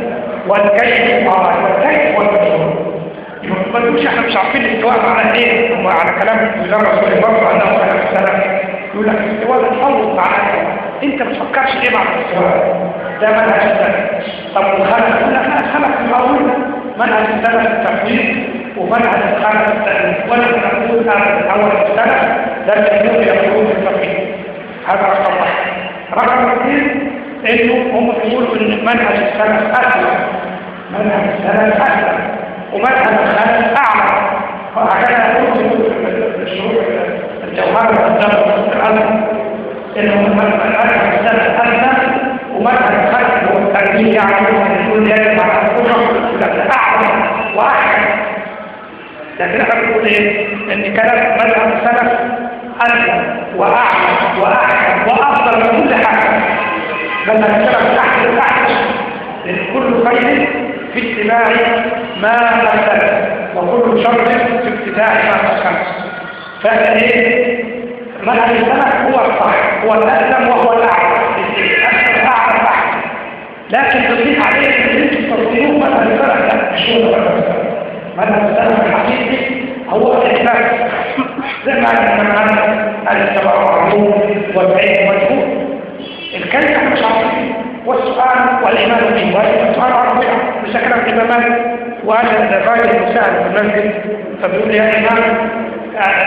والكيف آه والكيف هو المجهول ما تقولش إحنا مش عارفين الاستواء معناه إيه هم على كلام الرسول رسول الله انه كلام السلف يقول لك الاستواء تفوض معناه انت ما تفكرش ليه مع الاستواء ده منهج السلف طب والخلق يقول لا الخلق المعقول منهج السلف التفويض ومنهج الخلق التأليف وأنا نقول هذا اول السلف ده الذين يقولون التفويض هذا رقم واحد رقم اثنين انه هم يقولوا ان منهج السلف اسلم منهج السلف اسلم ومذهب الخلف أعلى وهكذا في الشروع الجوهر والدم الأزم إنه مذهب السلف أسلم ومذهب الخلف هو التربية يعني يقول يجب على الكفر أعلى وأحسن. لكن إحنا بنقول إيه؟ إن كلام مذهب السلف أسلم وأعلى وأحسن وأفضل من كل حاجة. مذهب السلف أحسن وأحسن كل خير في اتباع ما أرسل وكل شر في ابتداع ما أرسل فهذا إيه؟ منهج السلف هو الصح هو الأسلم وهو الأعلى الأسلم أعلى أحسن لكن تضيف عليه ان أنتم تصدقوه منهج السلف لا مش هو منهج السلف الحقيقي هو الإثبات. زي ما قال السبع والبعيد مجهول الكلمة إحنا مش عارفين والسؤال والإيمان به. والسؤال عربي مش كلام الإمامات وأنا الراجل المساعد في المسجد فبيقول يا إمام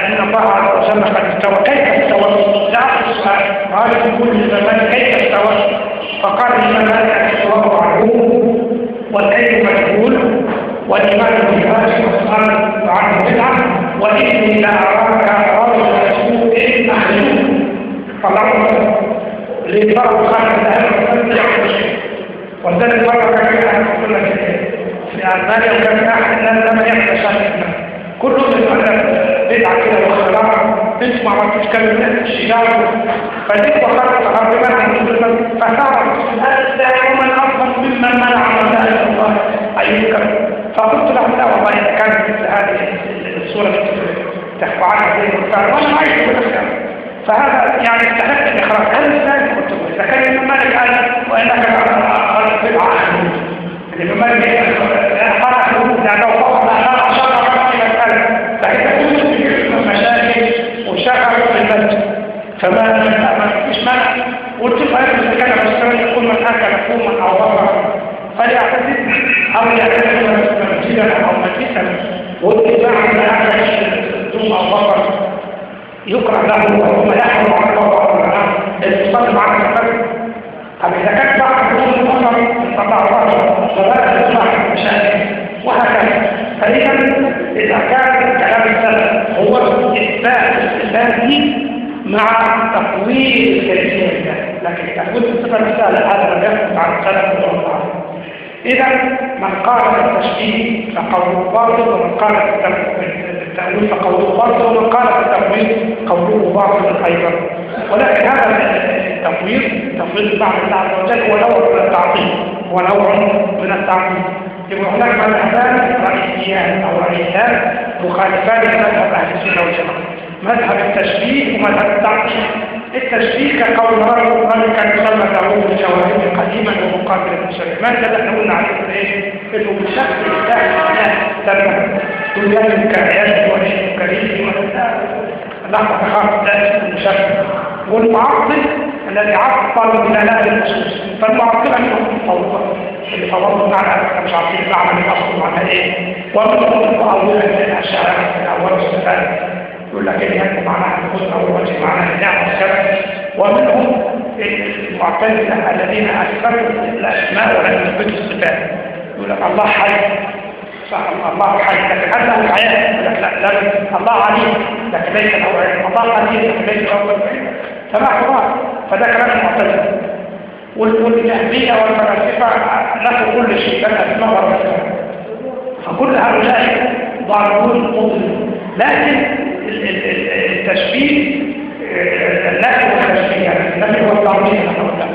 إن الله عز وجل قد استوى. كيف استوى؟ لا السؤال. قال يقول الإمامات كيف استوى؟ فقال الإمامات الاستواء معلوم والكيف مجهول والإيمان به واجب والسؤال عنه بدعة وإني لا أراك رجل سوء محجوب فالله لفرق خارج الأهل وذلك مرة كان أحد كل في ألمانيا وكان أحد الناس لم يحدث شيء كلهم يتعلم بدعة كده واختلاف تسمع ما تتكلم الشجاعة فديك وخرج الأرض من فصار هذا ومن أفضل ممن منع الله؟ أن فقلت له لا والله إذا كانت مثل هذه الصورة تحكوا عنها زي الكفار وأنا ما عايش بالأحكام فهذا يعني استحق الإخراج. هل قلت إذا كان الإمام مالك قال وإنك خلق بدعة الإمام مالك قال حدود لأنه فقط لا أشار إلى الكلام لكن تكون في مشاكل وشغل في المسجد فما مش مانع. قلت أنا إذا كان مستوى يقول من أكل فوما أو بطر فليعتزل أو يعتزل مسجدا أو مجلسا واتباع ما يعمل ثم بصر يكره له وهو يحرم على الله الاتصال مع الفجر طب اذا كان بعد دون البصر استطاع الله المشاكل وهكذا. فإذا إذا كان كلام السلف هو اثبات الصفات مع تقوير الكلمة لله لكن تقوير الصفه نفسها لا هذا لم يثبت عن السلف والله إذا من قال التشبيه فقوله باطل ومن قال التأويل فقوله باطل ومن قال التأويل قوله باطل أيضا. ولكن هذا التأويل تفويض بعض الله عز وجل هو نوع من التعطيل هو نوع من التعطيل. يبقى هناك مذهبان رئيسيان أو رئيسان مخالفان لمذهب أهل السنة والجماعة. مذهب التشبيه ومذهب التعطيل التشبيه كقول رجل كان يسمى داوود الجواهري قديما ومقابل المشرك ما ده إحنا قلنا عليه؟ إيه؟ إنه بشكل الله تقول لازم كائنات وشيء كريم. لحظه تخاف ده المشرك والمعطل الذي عطل دلالات النصوص فالمعطل انهم مفوضه اللي فوضوا معنى إحنا مش عارفين معنى الاصل معنى إيه؟ ومنهم من الاشاعره في الأول والثاني يقول لك معناها الحسن أو الوجه معناها النعم والسبب ومنهم المعتزلة الذين اثبتوا الاسماء ولم يثبتوا الصفات يقول لك الله حي. الله حي. لكن هل له الحياة يقول لك لا لا. الله عليم. لكن ليس له علم. الله قدير. لكن ليس له علم. فما حوار فده كلام المعتزلة. والجهمية والفلاسفة نفوا كل شيء. بل اسماء والصفات فكل هؤلاء ضالون مضلون. لكن التشبيه النفي والتشبيه يعني النفي والتعظيم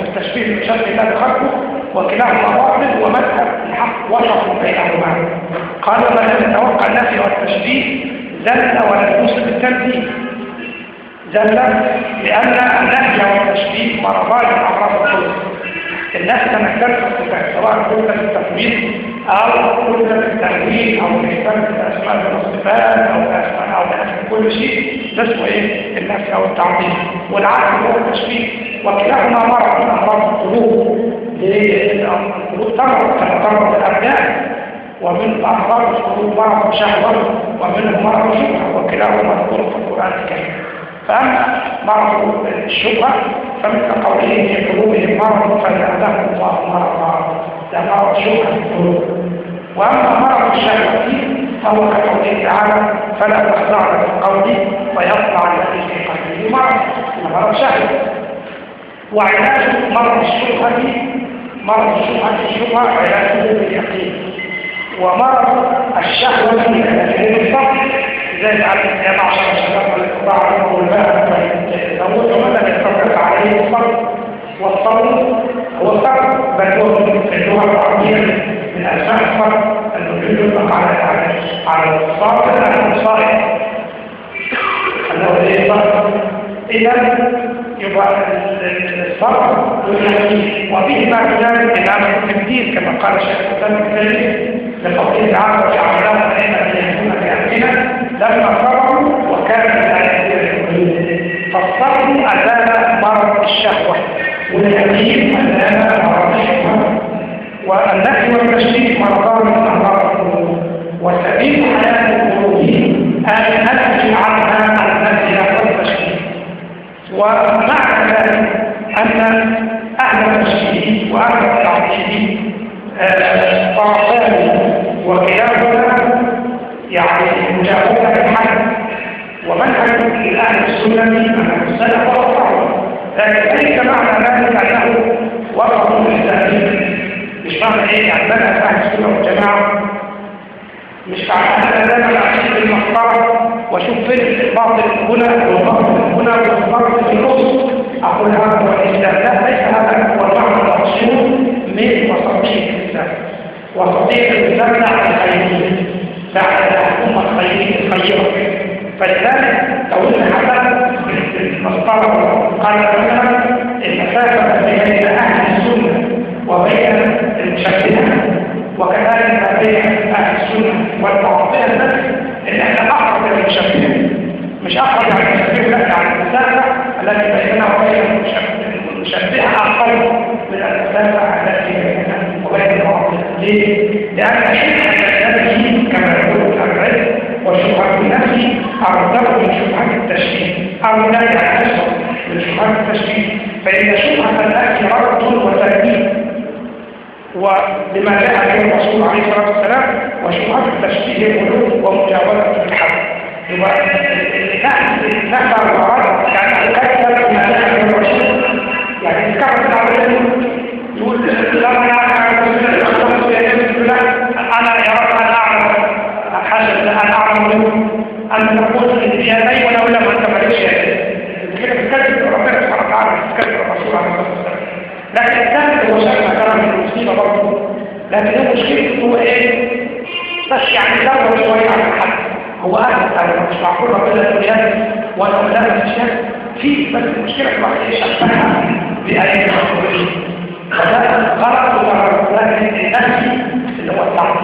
التشبيه المشبه لا بخلقه وكلاهما باطل ومذهب الحق وسط بينهما. قال ومن لم يتوقع النفي والتشبيه زل ولم يوصف التنزيل زل لأن النفي والتشبيه مرضان من أمراض الناس تمثلت في الصفات سواء قلنا التفويض أو قلنا التأويل أو الإثبات الأسماء والصفات أو الأسماء أو الأسماء كل شيء. ده اسمه إيه؟ النفي أو التعظيم. والعكس هو التشبيه وكلاهما مرض من أمراض القلوب. القلوب تمرض كما تمرض الأبدان ومن أمراض القلوب مرض شهوة ومنه مرض شبهة وكلاهما مذكور في القرآن الكريم. فأما مرض الشبهة فمثل قوله في قلوبهم مرض فزادهم الله مرضا ده مرض شبهة القلوب. وأما مرض الشهوة فهو كقوله تعالى فلا تخضعن بالقول ويطلع الذي في قلبه مرض مرض شهوة وعلاج مرض الشبهة مرض الشبهة الشبهة علاجه باليقين. ومرض الشهوة التي بالفقر زي يا معشر الشباب الاستطاع منه الماء ومن لم يستطع عليه الصبر والصبر هو الصبر بل هو في اللغة العربيه من اسماء الصبر انه يطلق على على الصبر انه صائم انه إيه صبر اذا يبقى الصبر وفيه بعد ذلك العمل التبديل كما قال الشيخ الاسلام الكريم لقوله تعالى وجعلناهم ائمه يهدون بامرنا لما صبروا وكان فالصبر أزال مرض الشهوة. واليقين أزال مرض الشهوة. والنفي والتشريك مرضان من أمراض القلوب. وسبيل حياة القلوب أن ننفي عنها النفي والتشريك ومعنى ذلك أن أهل التشريك وأهل التعطيل طرفان وكلاهما يعني مجاوبة الحد ومنهج الأهل السلف والصحابة لكن ليس معنى ذلك أنه وصف للتأثير مش معنى يعني منهج أهل السنة والجماعة مش معنى أن أنا أعيش المسطرة وأشوف فين الباطل هنا والباطل هنا والباطل في النص أقول هذا هو الإسلام لا ليس هذا هو المعنى المقصود من وسطية الإسلام وسطية الإسلام لا الخيرية بعد الأمة الخيرية الخيرة فلذلك ان حسن المسطرة قال مثلا المسافة بين أهل السنة وبين المشبهة وكذلك بين أهل السنة والمعطلة النفس إن إحنا أقرب إلى المشبهة مش أقرب يعني المشبهة لا يعني المسافة التي بيننا وبين المشبهة أقل من المسافة التي بيننا وبين المعطلة ليه؟ لأن أرتبط من شبهة التشريع أو لا يعني من شبهة التشريع فإن شبهة النفي رد وتأكيد. ولما جاء به الرسول عليه الصلاة والسلام وشبهة التشريع القلوب ومجاوزة الحد يبقى نفى المراد يعني كثر تقول الإجابي ولا ولا ما أنت مالكش والسلام. لكن الثالث هو شيء ما كان من المصيبة برضه. لكن مشكلته هو إيه؟ بس يعني دور شوية على الحد هو أهل أنا مش معقول ربنا يقول يا وأنا ولا مش في بس المشكلة الوحيدة شبهها بأي مخلوقين فده غلط وغلط. لكن النفي اللي هو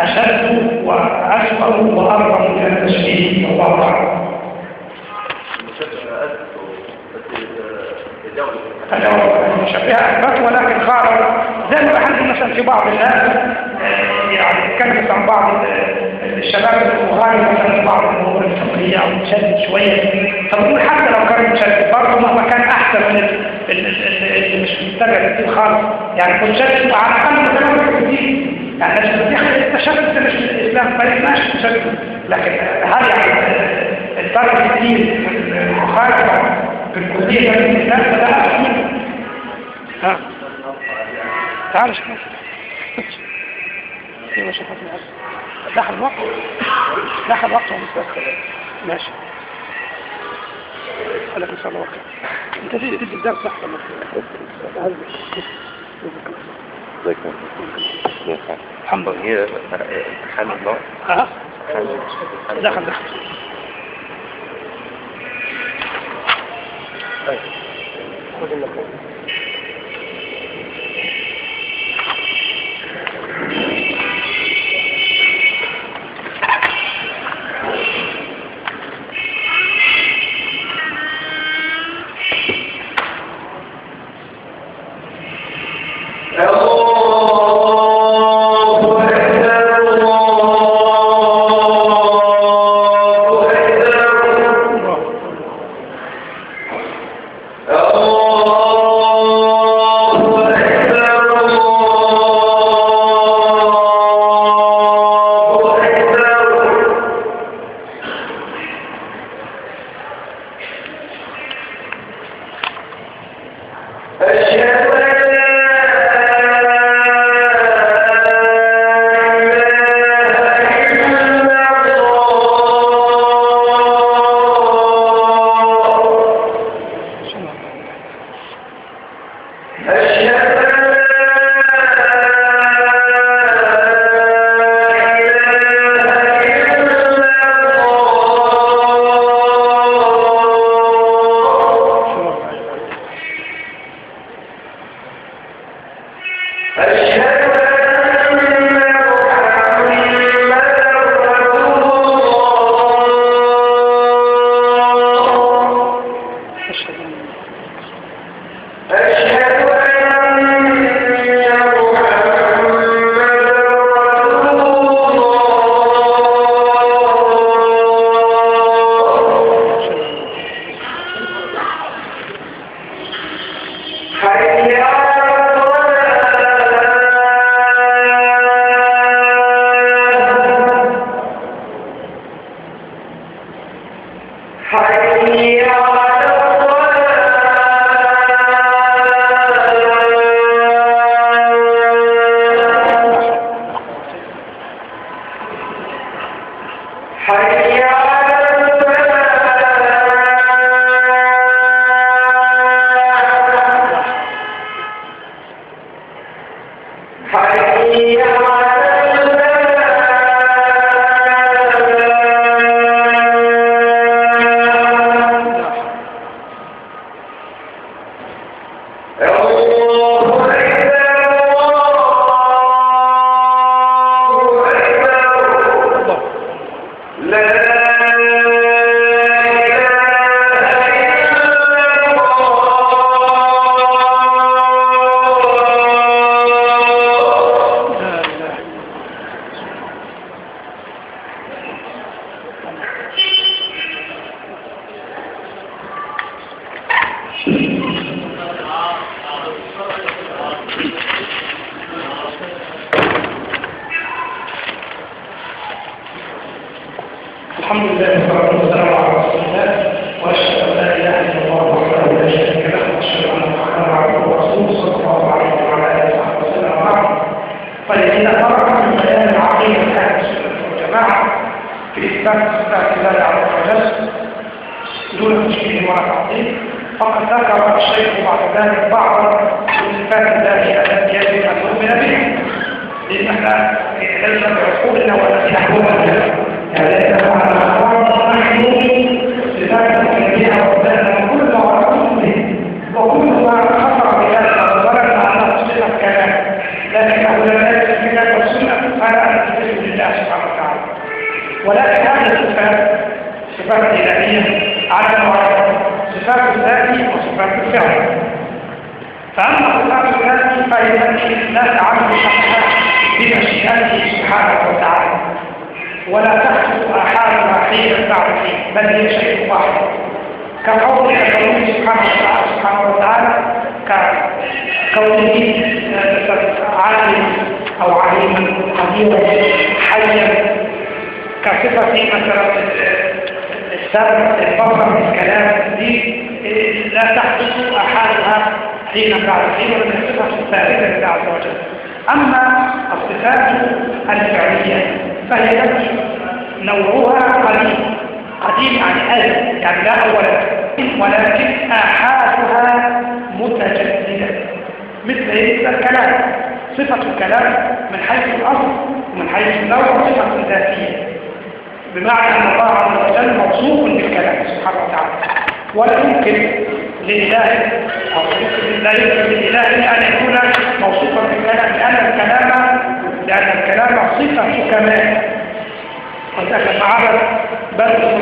أشد وأشبه وأرضى من التشبيه والله أعلم مشبهة أثبت ولكن خارج زي ما بحث مثلا في بعض الناس يعني كان عن بعض الشباب المغارب مثلا في بعض الأمور الفقهيه أو متشدد شوية. فبقول حتى لو كان متشدد برضه مهما كان أحسن من اللي مش متبع الدين خالص يعني متشدد على الأقل الدين. يعني مش بتدخل التشدد ده مش الإسلام طيب ماشي تشدد لكن هل يعني الفرق الدين المخالفه في الكلية من الإسلام؟ فده ها؟ تعال شوف أيوه شوف دخل الوقت. دخل الوقت ومستدخل ماشي. لك ان شاء الله. وقت انت تيجي تدي الدرس أحسن الحمد لله هي امتحان الله ها دخل دخل خذ المكان لا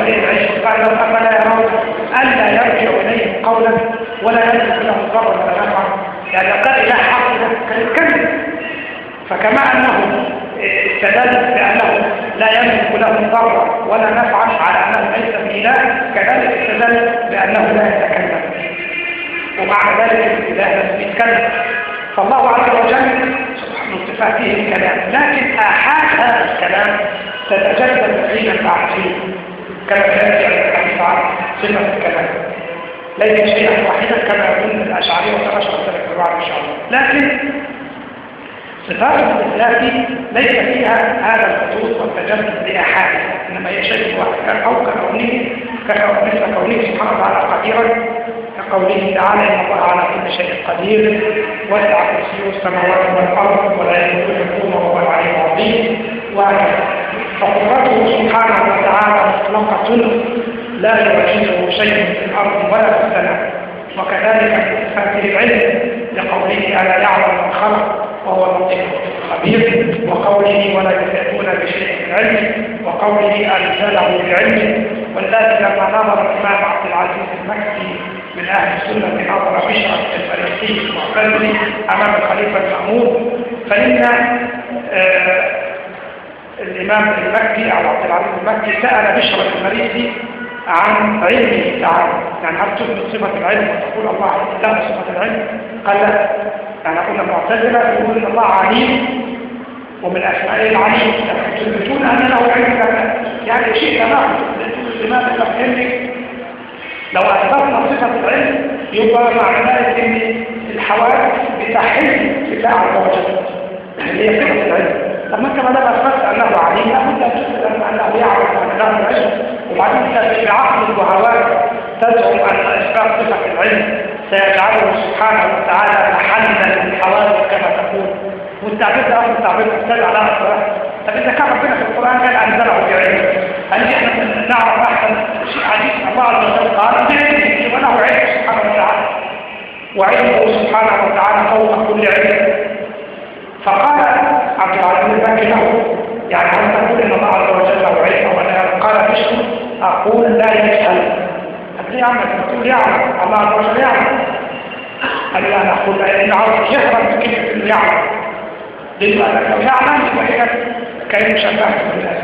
إسرائيل عيش قال لو أفلا يرون ألا يرجع إليه قولا ولا يملك له ضرا ولا نفعا يعني قال إله حق كان فكما أنه استدل بأنه لا يملك له ضرا ولا نفعا على أنه ليس بإله كذلك استدل بأنه لا يتكلم ومع ذلك الإله لم يتكلم فالله عز وجل من صفاته الكلام لكن آحاد هذا الكلام تتجدد حينا بعد حين كما على الحديث عن صفة الكلام. ليس شيئا واحدا كما يقول الأشعري وتنشر ذلك بعد إن شاء الله. لكن صفات الإثبات ليس فيها هذا الحدوث والتجدد لأحاد إنما هي شيء واحد كأو ككونه مثل كونه سبحانه وتعالى قديرا كقوله تعالى إن الله على كل شيء قدير وسع كرسيه السماوات والأرض ولا يملك الحكومة وهو العلي العظيم وهكذا. فقدرته سبحانه وتعالى مطلقة لا يعجزه شيء في الأرض ولا في السماء. وكذلك صفاته العلم لقوله ألا يعلم من خلق وهو اللطيف الخبير وقوله ولا يحيطون بشيء من علمه وقوله أنزله بعلمه. ولذلك لما نظر الإمام عبد العزيز المكي من أهل السنة نظر بشرا الفريقي المعتزلي أمام الخليفة المأمون فإن آه الإمام المكي أو عبد العزيز المكي سأل بشرا المريسي عن علمه تعالى يعني هل تثبت صفة العلم؟ وتقول الله له صفة العلم. قال لا. يعني قلنا المعتزلة يقول إن الله عليم ومن أسمائه العليم. تثبتون أن له علم يعني شيء تمام. لماذا تفهمني لو أثبتنا صفة العلم يبقى ذلك أن الحوادث بتحل في الله هي صفة العلم لما انت ما دام اثبتت انه عليم لابد ان تثبت انه يعرف وان له العلم وبعدين انت بعقلك وهواك تزعم ان اثبات صفه العلم سيجعله سبحانه وتعالى محلا للحوادث كما تقول والتعبير ده أصلا تعبير محتاج على القران طب اذا كان ربنا في القران قال انزله بعلم هل إحنا نعرف احسن شيء عجيب الله عز وجل قال بعلمه وله علم سبحانه وتعالى وعلمه سبحانه وتعالى فوق كل علم. فقال عبد العزيز المكي له يعني هل تقول إن الله عز وجل له أو ان قال بشر أقول لا يجهل طب ليه عم تقول يعلم الله عز وجل يعلم. قال لا نقول ان عرض يفهم بكلمه إنه يعلم. ليه قال لو يعلم يبقى هي كان مشبهه بالناس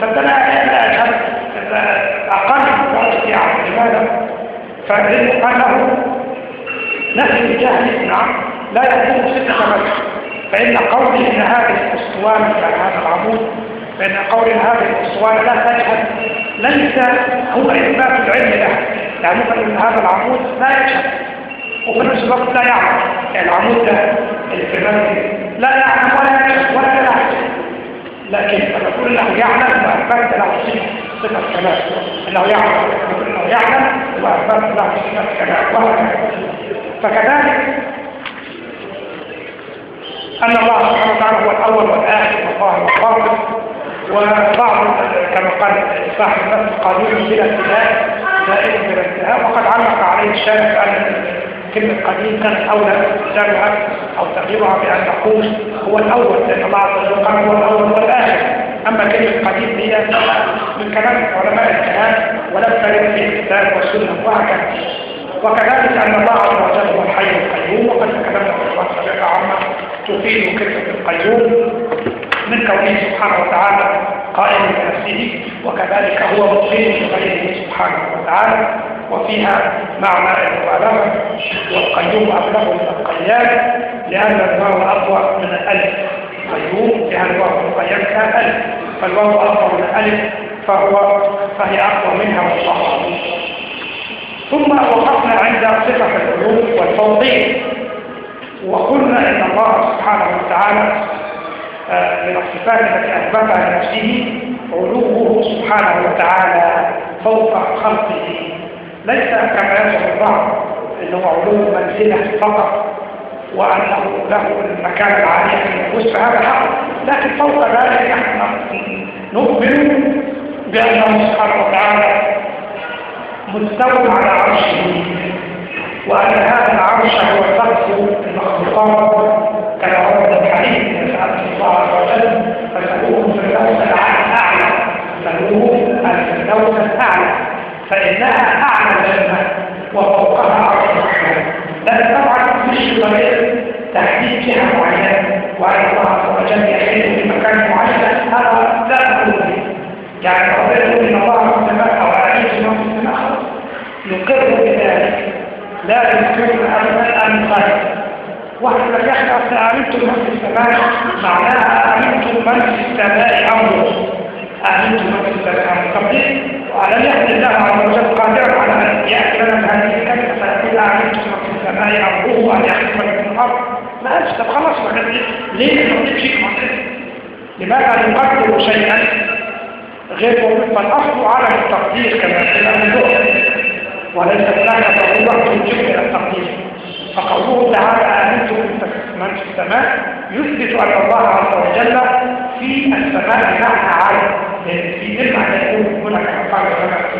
طب أنا لا اجهل أقل درجه يعلم لماذا؟ فالعلم قال له نفي الجهل نعم لا يكون مدح فإن قولي إن هذه الأسطوانة يعني هذا العمود بأن قول هذه الأسطوانة لا تشهد ليس هو إثبات العلم لها يعني مثلا هذا العمود لا يشهد. وفي نفس الوقت لا يعلم يعني العمود ده المسجد لا يعلم ولا يشهد ولا يعلم لكن لما تقول إنه يعلم وأثبت له صفه كمال إنه يعلم إنه يعلم وأثبت له صفة كمال وهكذا فكذلك أن الله سبحانه وتعالى هو الأول والآخر والظاهر والباطن. وبعض كما قال صاحب النفس قديم بلا انتهاء دائم بلا انتهاء. وقد علق عليه الشارع أن كلمة قديم كانت أولى تغييرها أو تغييرها بأن نقول هو الأول لأن الله عز وجل قال هو الأول والآخر. أما كلمة قديم هي من كلام علماء الكلام ولم ترد في الكتاب والسنة وهكذا. وكذلك أن الله عز وجل هو الحي القيوم وقد تكلمنا في الوقت السابق عما تفيد كلمة القيوم من كونه سبحانه وتعالى قائم بنفسه وكذلك هو مقيم بغيره سبحانه وتعالى وفيها معنى المبالغة والقيوم أبلغ من القيام لأن الواو أقوى من الألف. قيوم لأن الواو القيام ألف فالواو أقوى من الألف فهو فهي أقوى منها والله. ثم وقفنا عند صفة العلوم والفوقية وقلنا إن الله سبحانه وتعالى من الصفات التي أثبتها لنفسه علوه سبحانه وتعالى فوق خلقه. ليس كما يزعم البعض إنه علو منزلة فقط وأنه له المكان العالي في النفوس فهذا حق. لكن فوق ذلك نحن نؤمن بأنه سبحانه وتعالى مستوى على عرشه. وأن هذا العرش هو سقف المخلوقات كما ورد الحديث سأل الله عز وجل فسألوه الفردوس الأعلى. سألوه الفردوس الأعلى. فإنها أعلى الجنة وفوقها عرش الرحمن. لكن طبعا مش طريق تحديد جهة معينة. وأن الله عز وجل يحل في مكان معين. هذا لا نقول به. يعني ربنا يقول إن الله في السماء أو أعيش في السماء يقر بذلك لا يمكن أن لك يحكي أصلا آمنتم من في السماء. معناها آمنتم من في السماء أمره آمنتم من في السماء أمره طب ليه؟ وألم يحد الله عز وجل قادرا على أن يأتي لنا بهذه الكلمة فيقول آمنتم من في السماء أمره أن يحكم من الأرض ما قالش طب خلاص ما كان ليه؟ ما تمشيك معصية لماذا نقدر شيئا غير موجود فالأصل على التقدير كما في الأمر؟ وليس هناك ضرورة إلى التقدير. فقوله تعالى آمنتم من في السماء. يثبت أن الله عز وجل في السماء بمعنى على في المعنى يقول هنا كما قال العلماء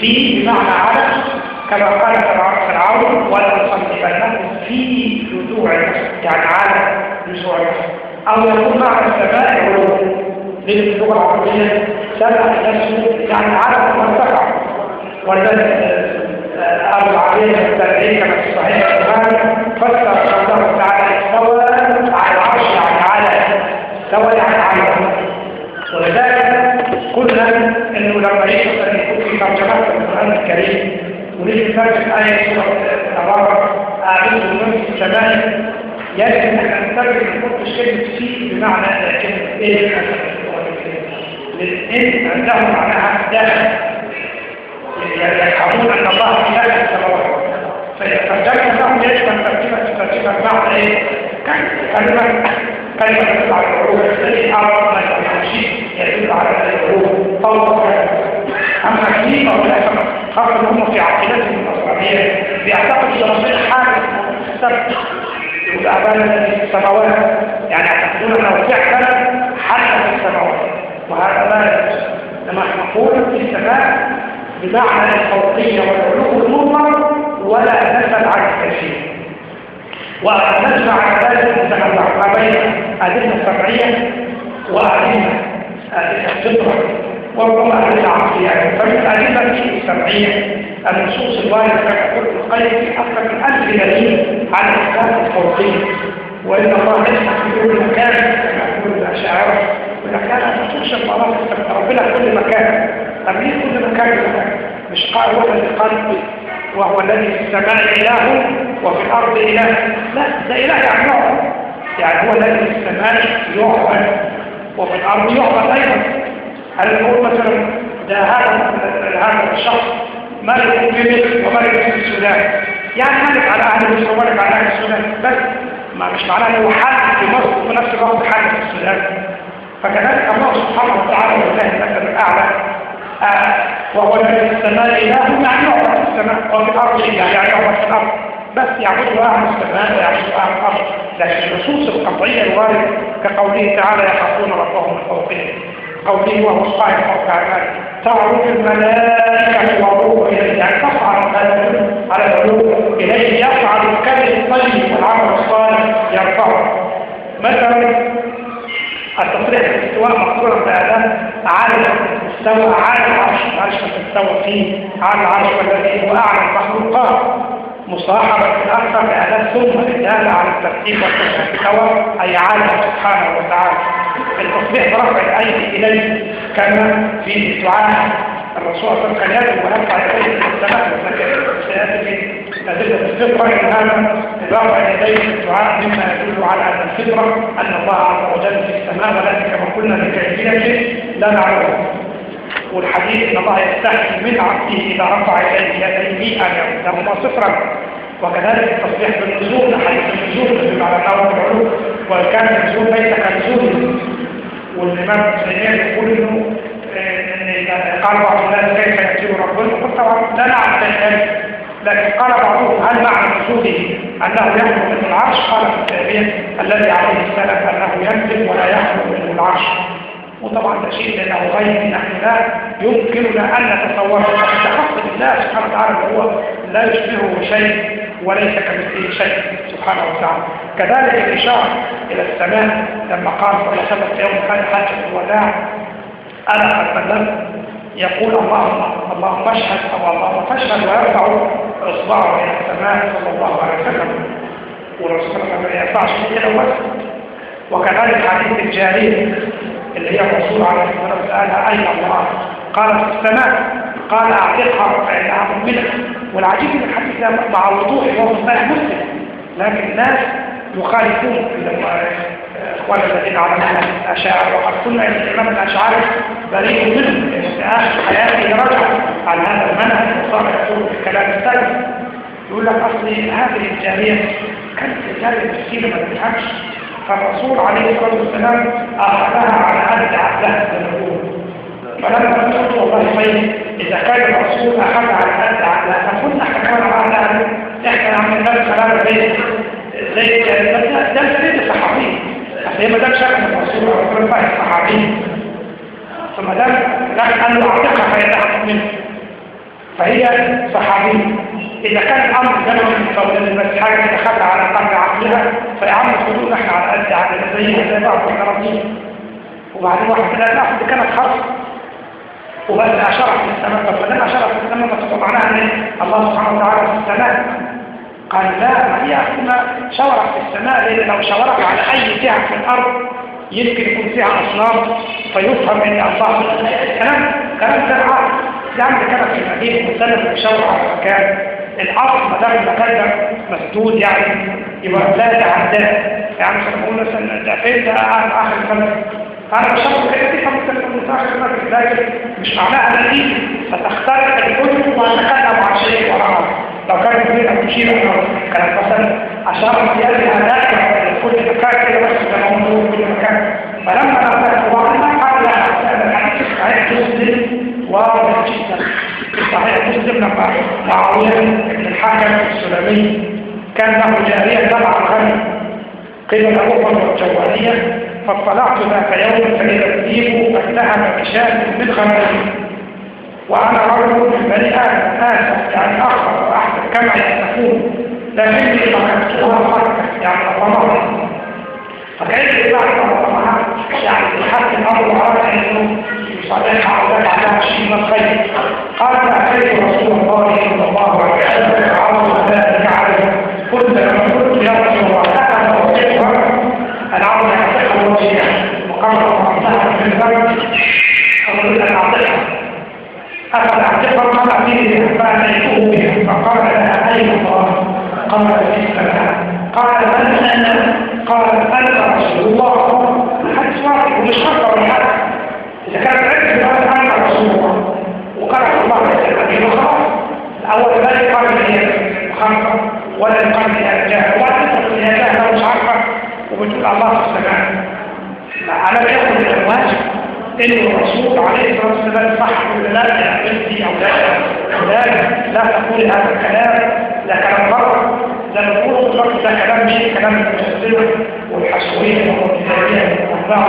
في بمعنى على كما قال فرعون تصلبنهم في جذوع يعني على جذوع أو يقول معنى السماء علوم لأن اللغة العربية سمع نفسه يعني على مرتفع والذي أبو العبيد التابعين كما في صحيح البخاري. فسر قوله تعالى استوى على العرش يعني على استوى يعني على ولذلك قلنا انه لما يحصل في القرآن الكريم. ونيجي نترجم آية سورة التبارك آمنت من السماء يجب أن نترجم كل كلمة فيه بمعنى كلمة إيه؟ للإن عنده معناها داخل يفهمون أن الله في هذه السماوات لهم يجب ان ترجمه ترجمة بعد إيه؟ كلمه كلمة تدل على العروض. الذي ارى ما يمشي يدل على العروض فوق أما في فهناك خاصة هم في عقيدتهم النصرانيه بيعتقد إن ربنا حادث السبت والابان في السماوات. يعني يعتقدون أنه فعلا حدث في السماوات. وهذا لا يجوز لما نقول في السماء بمعنى الفوقية والعلو المطلق ولا نسأل عن التشريع ونجمع على ذلك نتنوع ما بين أدلة سمعية وأدلة فطرة وربما أدلة عقلية فمن الأدلة السمعية النصوص الواردة كما قلت القيم في أكثر من ألف دليل على إثبات الفوقية وإن الله يسمع في كل مكان كما يقول الأشاعرة. وإذا كان نصوص الله ربنا في كل مكان. أمين كل مكان مش قال هو الذي وهو الذي في السماء إله وفي الأرض إله. لا ده إله يعني نوع يعني هو الذي في السماء يعبد وفي الأرض يعبد أيضا. هل نقول مثلا ده هذا هذا الشخص ملك في مصر وملك في السودان؟ يعني ملك على أهل مصر وملك على أهل السودان. بس ما مش معناه إنه حل في مصر وفي نفس الوقت حل في السودان. فكذلك الله سبحانه وتعالى ولله المثل الأعلى. وهو الذي في السماء إله يعني يعبد في السماء وفي الأرض إله يعني يعبد في الأرض. بس يعبدوا أهل السماء ويعبدوا أهل الأرض. لكن النصوص القطعية الواردة كقوله تعالى يخافون ربهم من فوقهم. قوله وهو القائم فوق عباده. تعرف الملائكة والروح إليه يعني تصعد على العلوم إليه يفعل الكلم الطيب والعمل الصالح يرفعه. مثلا التصريح بالاستواء مقصورا بأداة على استوى على العرش. العرش تستوى فيه. على العرش والذي هو أعلى المخلوقات. مصاحبة الأكثر بأداة ثم الدالة على الترتيب والتستوى أي عالم سبحانه وتعالى. التصريح برفع الأيدي إليه. كما في دعاء الرسول صلى الله عليه وسلم. ونرفع يديه إلى السماء لكن سيأتي في ادله الفطرة. ان هذا رفع يديه الدعاء مما يدل على أن الفطرة أن الله عز وجل في السماء. ولكن كما قلنا بكيفيه لا نعلمها والحديث إن الله يستحي من عبده إذا رفع يديه يديه ان يردهما صفرا. وكذلك التصريح بالنزول حديث النزول على الأول العلو وكان النزول ليس كنزول والإمام ابن يقول إنه قال بعض الناس كيف يأتيه ربنا قلت طبعا لا نعرف ذلك لكن قال بعضهم هل معنى نزوله أنه يخرج من العرش؟ قال في الذي عليه السلام أنه ينزل ولا يخرج من العرش. وطبعا ده شيء لأنه غير نحن لا يمكننا أن نتصوره تخص الله سبحانه وتعالى هو لا يشبهه شيء وليس كمثله شيء سبحانه وتعالى. كذلك الإشارة إلى السماء لما قال صلى الله عليه وسلم في يوم كان حجه الوداع أنا قد بلغت يقول اللهم اللهم اشهد أو اللهم تشهد ويرفع إصبعه إلى السماء صلى الله عليه وسلم. والرسول صلى الله عليه وسلم ما يرفعش كده بس وكذلك حديث الجارية. اللي هي الرسول عليه الصلاة والسلام اين الله قالت في السماء قال أعتقها فانها مؤمنه والعجيب إن الحديث ده مع وضوح وهو صحيح مسلم. لكن الناس يخالفون إخوان الذين على الأشاعرة. وقد قلنا إن الإمام الاشاعري بريء لأن في آخر حياته رجع عن هذا المنهج وصار يقول في كلام السلف يقول لك اصل هذه الجارية كانت جاريه مسكينه ما تفهمش فالرسول عليه الصلاة والسلام أخذها على قد يقول فلما قلت والله خير إذا كان الرسول اخذ على قد عقلها فكنا كمان على قد إحنا عملنا كلام زي زي ده الفريد الصحابي. هي ما دام شك من الرسول عليه الصلاه والسلام الصحابي. فما دام لكن قال له فيتحقق منه. فهي صحابيه إذا كان الأمر زمن فوزن بس حاجة تدخل على قدر عقلها فيعمل حدود إحنا على قد عقلنا زيها زي بعض الكرامين وبعدين واحد من الناس دي كانت خاصه وبس اشرف في السماء دام اشرف في السماء فتبقى معناها ان الله سبحانه وتعالى في السماء. قال لا ما هي أصلا شورت في السماء لأن لو شورت على أي جهة في الأرض يمكن يكون فيها أصنام فيفهم أن الله كلام كلام ده العقل يعني ده كان في المدينة مثلا بيشاور على مكان الأصل ما دام المكان ده مسدود يعني يبقى لا يتعدى يعني مش هنقول مثلا ده فين ده آخر السنة أنا بشرط كده دي فممكن تكون آخر السنة لكن مش معناها دي فتختلف الكتب وتتكلم عن شيء وراها لو كانت كبيرة تشير كانت مثلا أشارة زيادة هناك كل مكان كده بس زي ما هو كل مكان فلما نفتح وعلنا قبل الحديث صحيح مسلم واضح جدا. صحيح مسلم لما معاوية الحكم السلمي كان له جارية تبع الغني قيل له أخرى الجوالية فاطلعت ذات يوم فإذا الديب اتهم بشاة من غنمه وأنا رجل من بني آدم آسف يعني أخر وأحسن كما يتقون. لكني فقدتها حركة يعني طمعا فكيف بعد طمعا يعني حتى الأمر أراد أنه من الخير قال فأتيت رسول الله صلى الله عليه وسلم فعرض ذلك رسول الله أنا أوصيها العرض يعطيها الوصية وقرر أعطاها في البلد أقول أن أعطيها أخذ اعتقر قال فيه فأتيته بها فقال لها أين الله قال من أنا رسول الله. واحد ومش خطر ولا حاجة إذا كانت عرفت قال أنا رسول الله وقرأ الله عليه وخلاص الأول لا يقال هي خمسه ولا يقال هي جاهل ولا تقول هي جاهله ومش عارفه وبتقول الله في السماء ياخذ من الواجب ان الرسول عليه الصلاه والسلام صح ولا لا يا بنتي أو لا لا تقولي هذا الكلام ده كلام غلط ده نقول الرجل ده كلام مش كلام المتسلمه والحشويه والمتسلمه والاتباع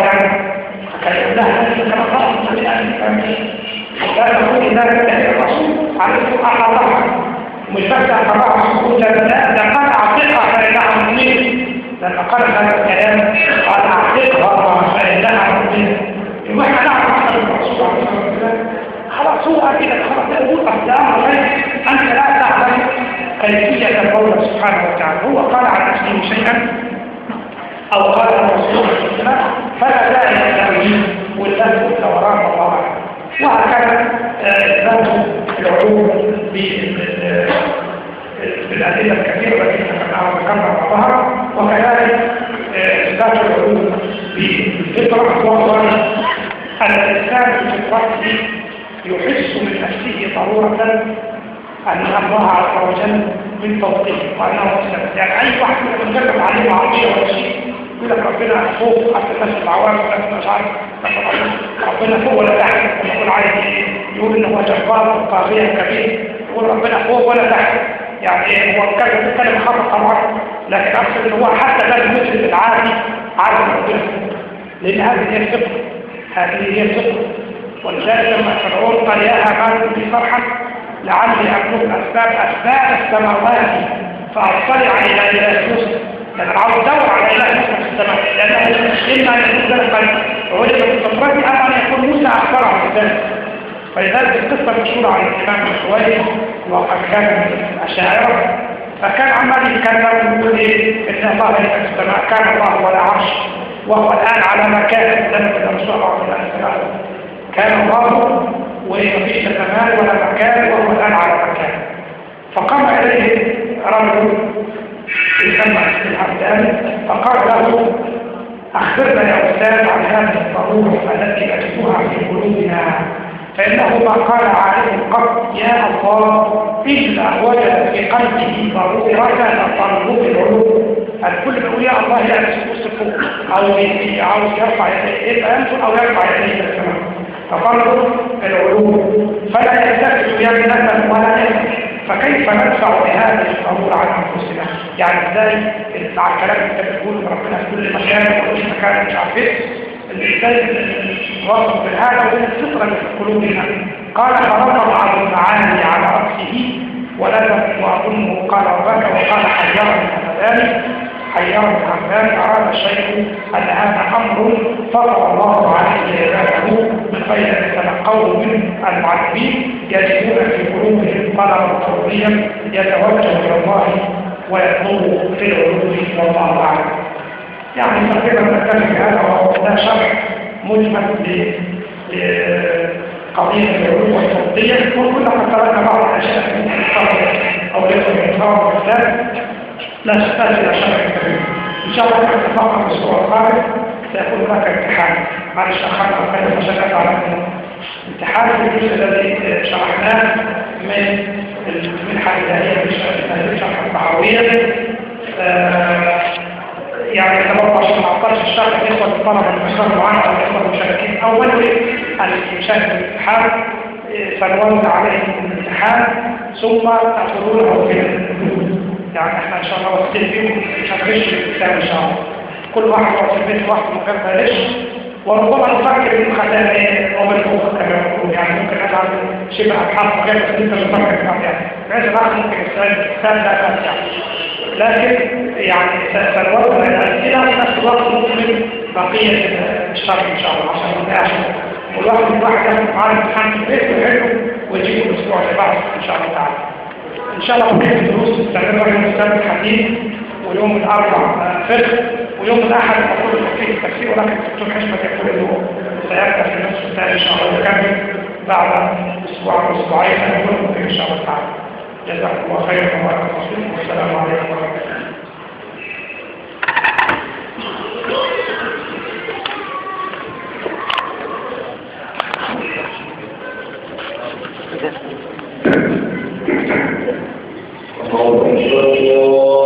يعني لها هذا كلام غلط لا تقولي ذلك الرسول عليه والسلام مش بس أخبار السكوت لا ده قال أعطيها فإنها مؤمنة لما قال هذا الكلام قال أعطيها فإنها مؤمنة يبقى إحنا نعرف أحد الرسول عليه الصلاة خلاص هو قال كده خلاص يقول أصلا غير أنت لا تعلم كيفية القول سبحانه وتعالى هو قال عن نفسه شيئا أو قال الرسول عليه الصلاة فلا داعي للتأويل واللف والدوران والله وهكذا إثبات العلوم بالأدلة الكثيرة التي وذكرنا بعضها وكذلك إثبات العلوم بالفطرة أن الإنسان في فطرته يحس من نفسه ضرورة أن الله عز وجل من فوقه وأنه مسلم يعني أي واحد يتكلم عليه معصية ولا شيء يقول لك ربنا فوق حتى العوام ولا مش عارف ربنا فوق ولا تحت. لما يقول عايز يقول ان هو جبار طاغية كبير. يقول ربنا فوق ولا تحت. يعني هو كلمة كلمة خطأ طبعا لكن أقصد ان هو حتى ده المسلم العادي عارف ربنا. لأن هذه هي الفطرة. هذه هي الفطرة. ولذلك لما فرعون قال يا هامان في صرحا لعلي أبلغ أسباب أسباب السماوات فأطلع إلى إله يوسف لأن عاوز أدور على يوسف في السماء لأنه إما أن يكون أن يكون موسى أخبره عن ذلك. فلذلك القصة المشهورة عن الإمام الشوالي وقد كان من الأشاعرة. فكان عمال يتكلم ويقول إيه إن الله ليس في السماء كان الله ولا عرش وهو الآن على مكان لم الله عليه السلام كان الله ومفيش زمان ولا مكان وهو الآن على مكان. فقام إليه رجل فقال له أخبرنا يا أستاذ عن هذه الضرورة التي أجدها في قلوبنا. فإنه ما قال عالم قط يا الله إلا وجد في قلبه ضرورة تطلب العلوم. الكل بيقول يا الله سبوس فوق أو يرفع يديه ينزل أو يرفع يديه تطلب العلوم. فلا يلتفت يمنة ولا يمنة فكيف ندفع بهذه الضرورة عن أنفسنا؟ يعني إزاي مع الكلام اللي أنت بتقول ربنا في كل مكان وكل مكان مش عارف إيه إزاي نوصف بالهذا وبين الفطرة اللي في قلوبنا؟ قال فرد بعض المعاني على رأسه ولم وأظنه قال ربك وقال حيرني همداني حيرني همداني أراد الشيخ أن هذا أمر فطر الله عليه عباده من غير أن يتلقوه من المعلمين يجدون في قلوبهم طلبا ضروريا يتوجه إلى الله ويطلب في العلوم والله أعلم يعني تقريبا نتكلم هذا وده شرح مجمل لقضية العلوم والتوضيح وكنا قد تركنا بعض الأشياء في الفضل أو ليس من والإسلام لا تحتاج إلى شرح كبير إن شاء الله نتفق الأسبوع القادم سيكون هناك امتحان. معلش أخذنا خير المشاكل على امتحان الجزء الذي شرحناه من المنحة الإلهية في شرح الطحاوية يعني تبقى 17 شهر يصل الطلبة المشتغل معنا أو يصل المشاركين. أن يشارك الامتحان سنوزع عليهم الامتحان ثم تأخذونه في يعني إحنا إن شاء الله وصلين فيهم مش هنغش الإسلام إن شاء الله. كل واحد وصل بيت واحد من غير ما وربما نفكر ان خدام عمر الآخر كما يقول يعني ممكن نجعل شبه ابحاث غير بس انت بتفكر كمان يعني بحيث الواحد ممكن سال لا بأس يعني. لكن يعني سنوصل الاسئله في نفس الوقت ممكن بقية الشرح إن شاء الله عشان ما نضيعش. والواحد من واحد ياخد معاه الامتحان في البيت ويجيبه الأسبوع اللي بعده إن شاء الله تعالى. إن شاء الله بقيه الدروس تستمر يوم السبت الحديث ويوم الاربع فقه ويوم الأحد أقول فيه التفسير ولكن الدكتور حشمة يقول أنه سيبدأ في النصف الثاني إن شاء الله ويكمل بعد أسبوع أو أسبوعين إن شاء الله تعالى. جزاكم الله خيرا وبارك فيكم والسلام عليكم ورحمة الله. el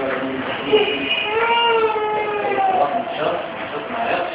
그런 거 있었나요?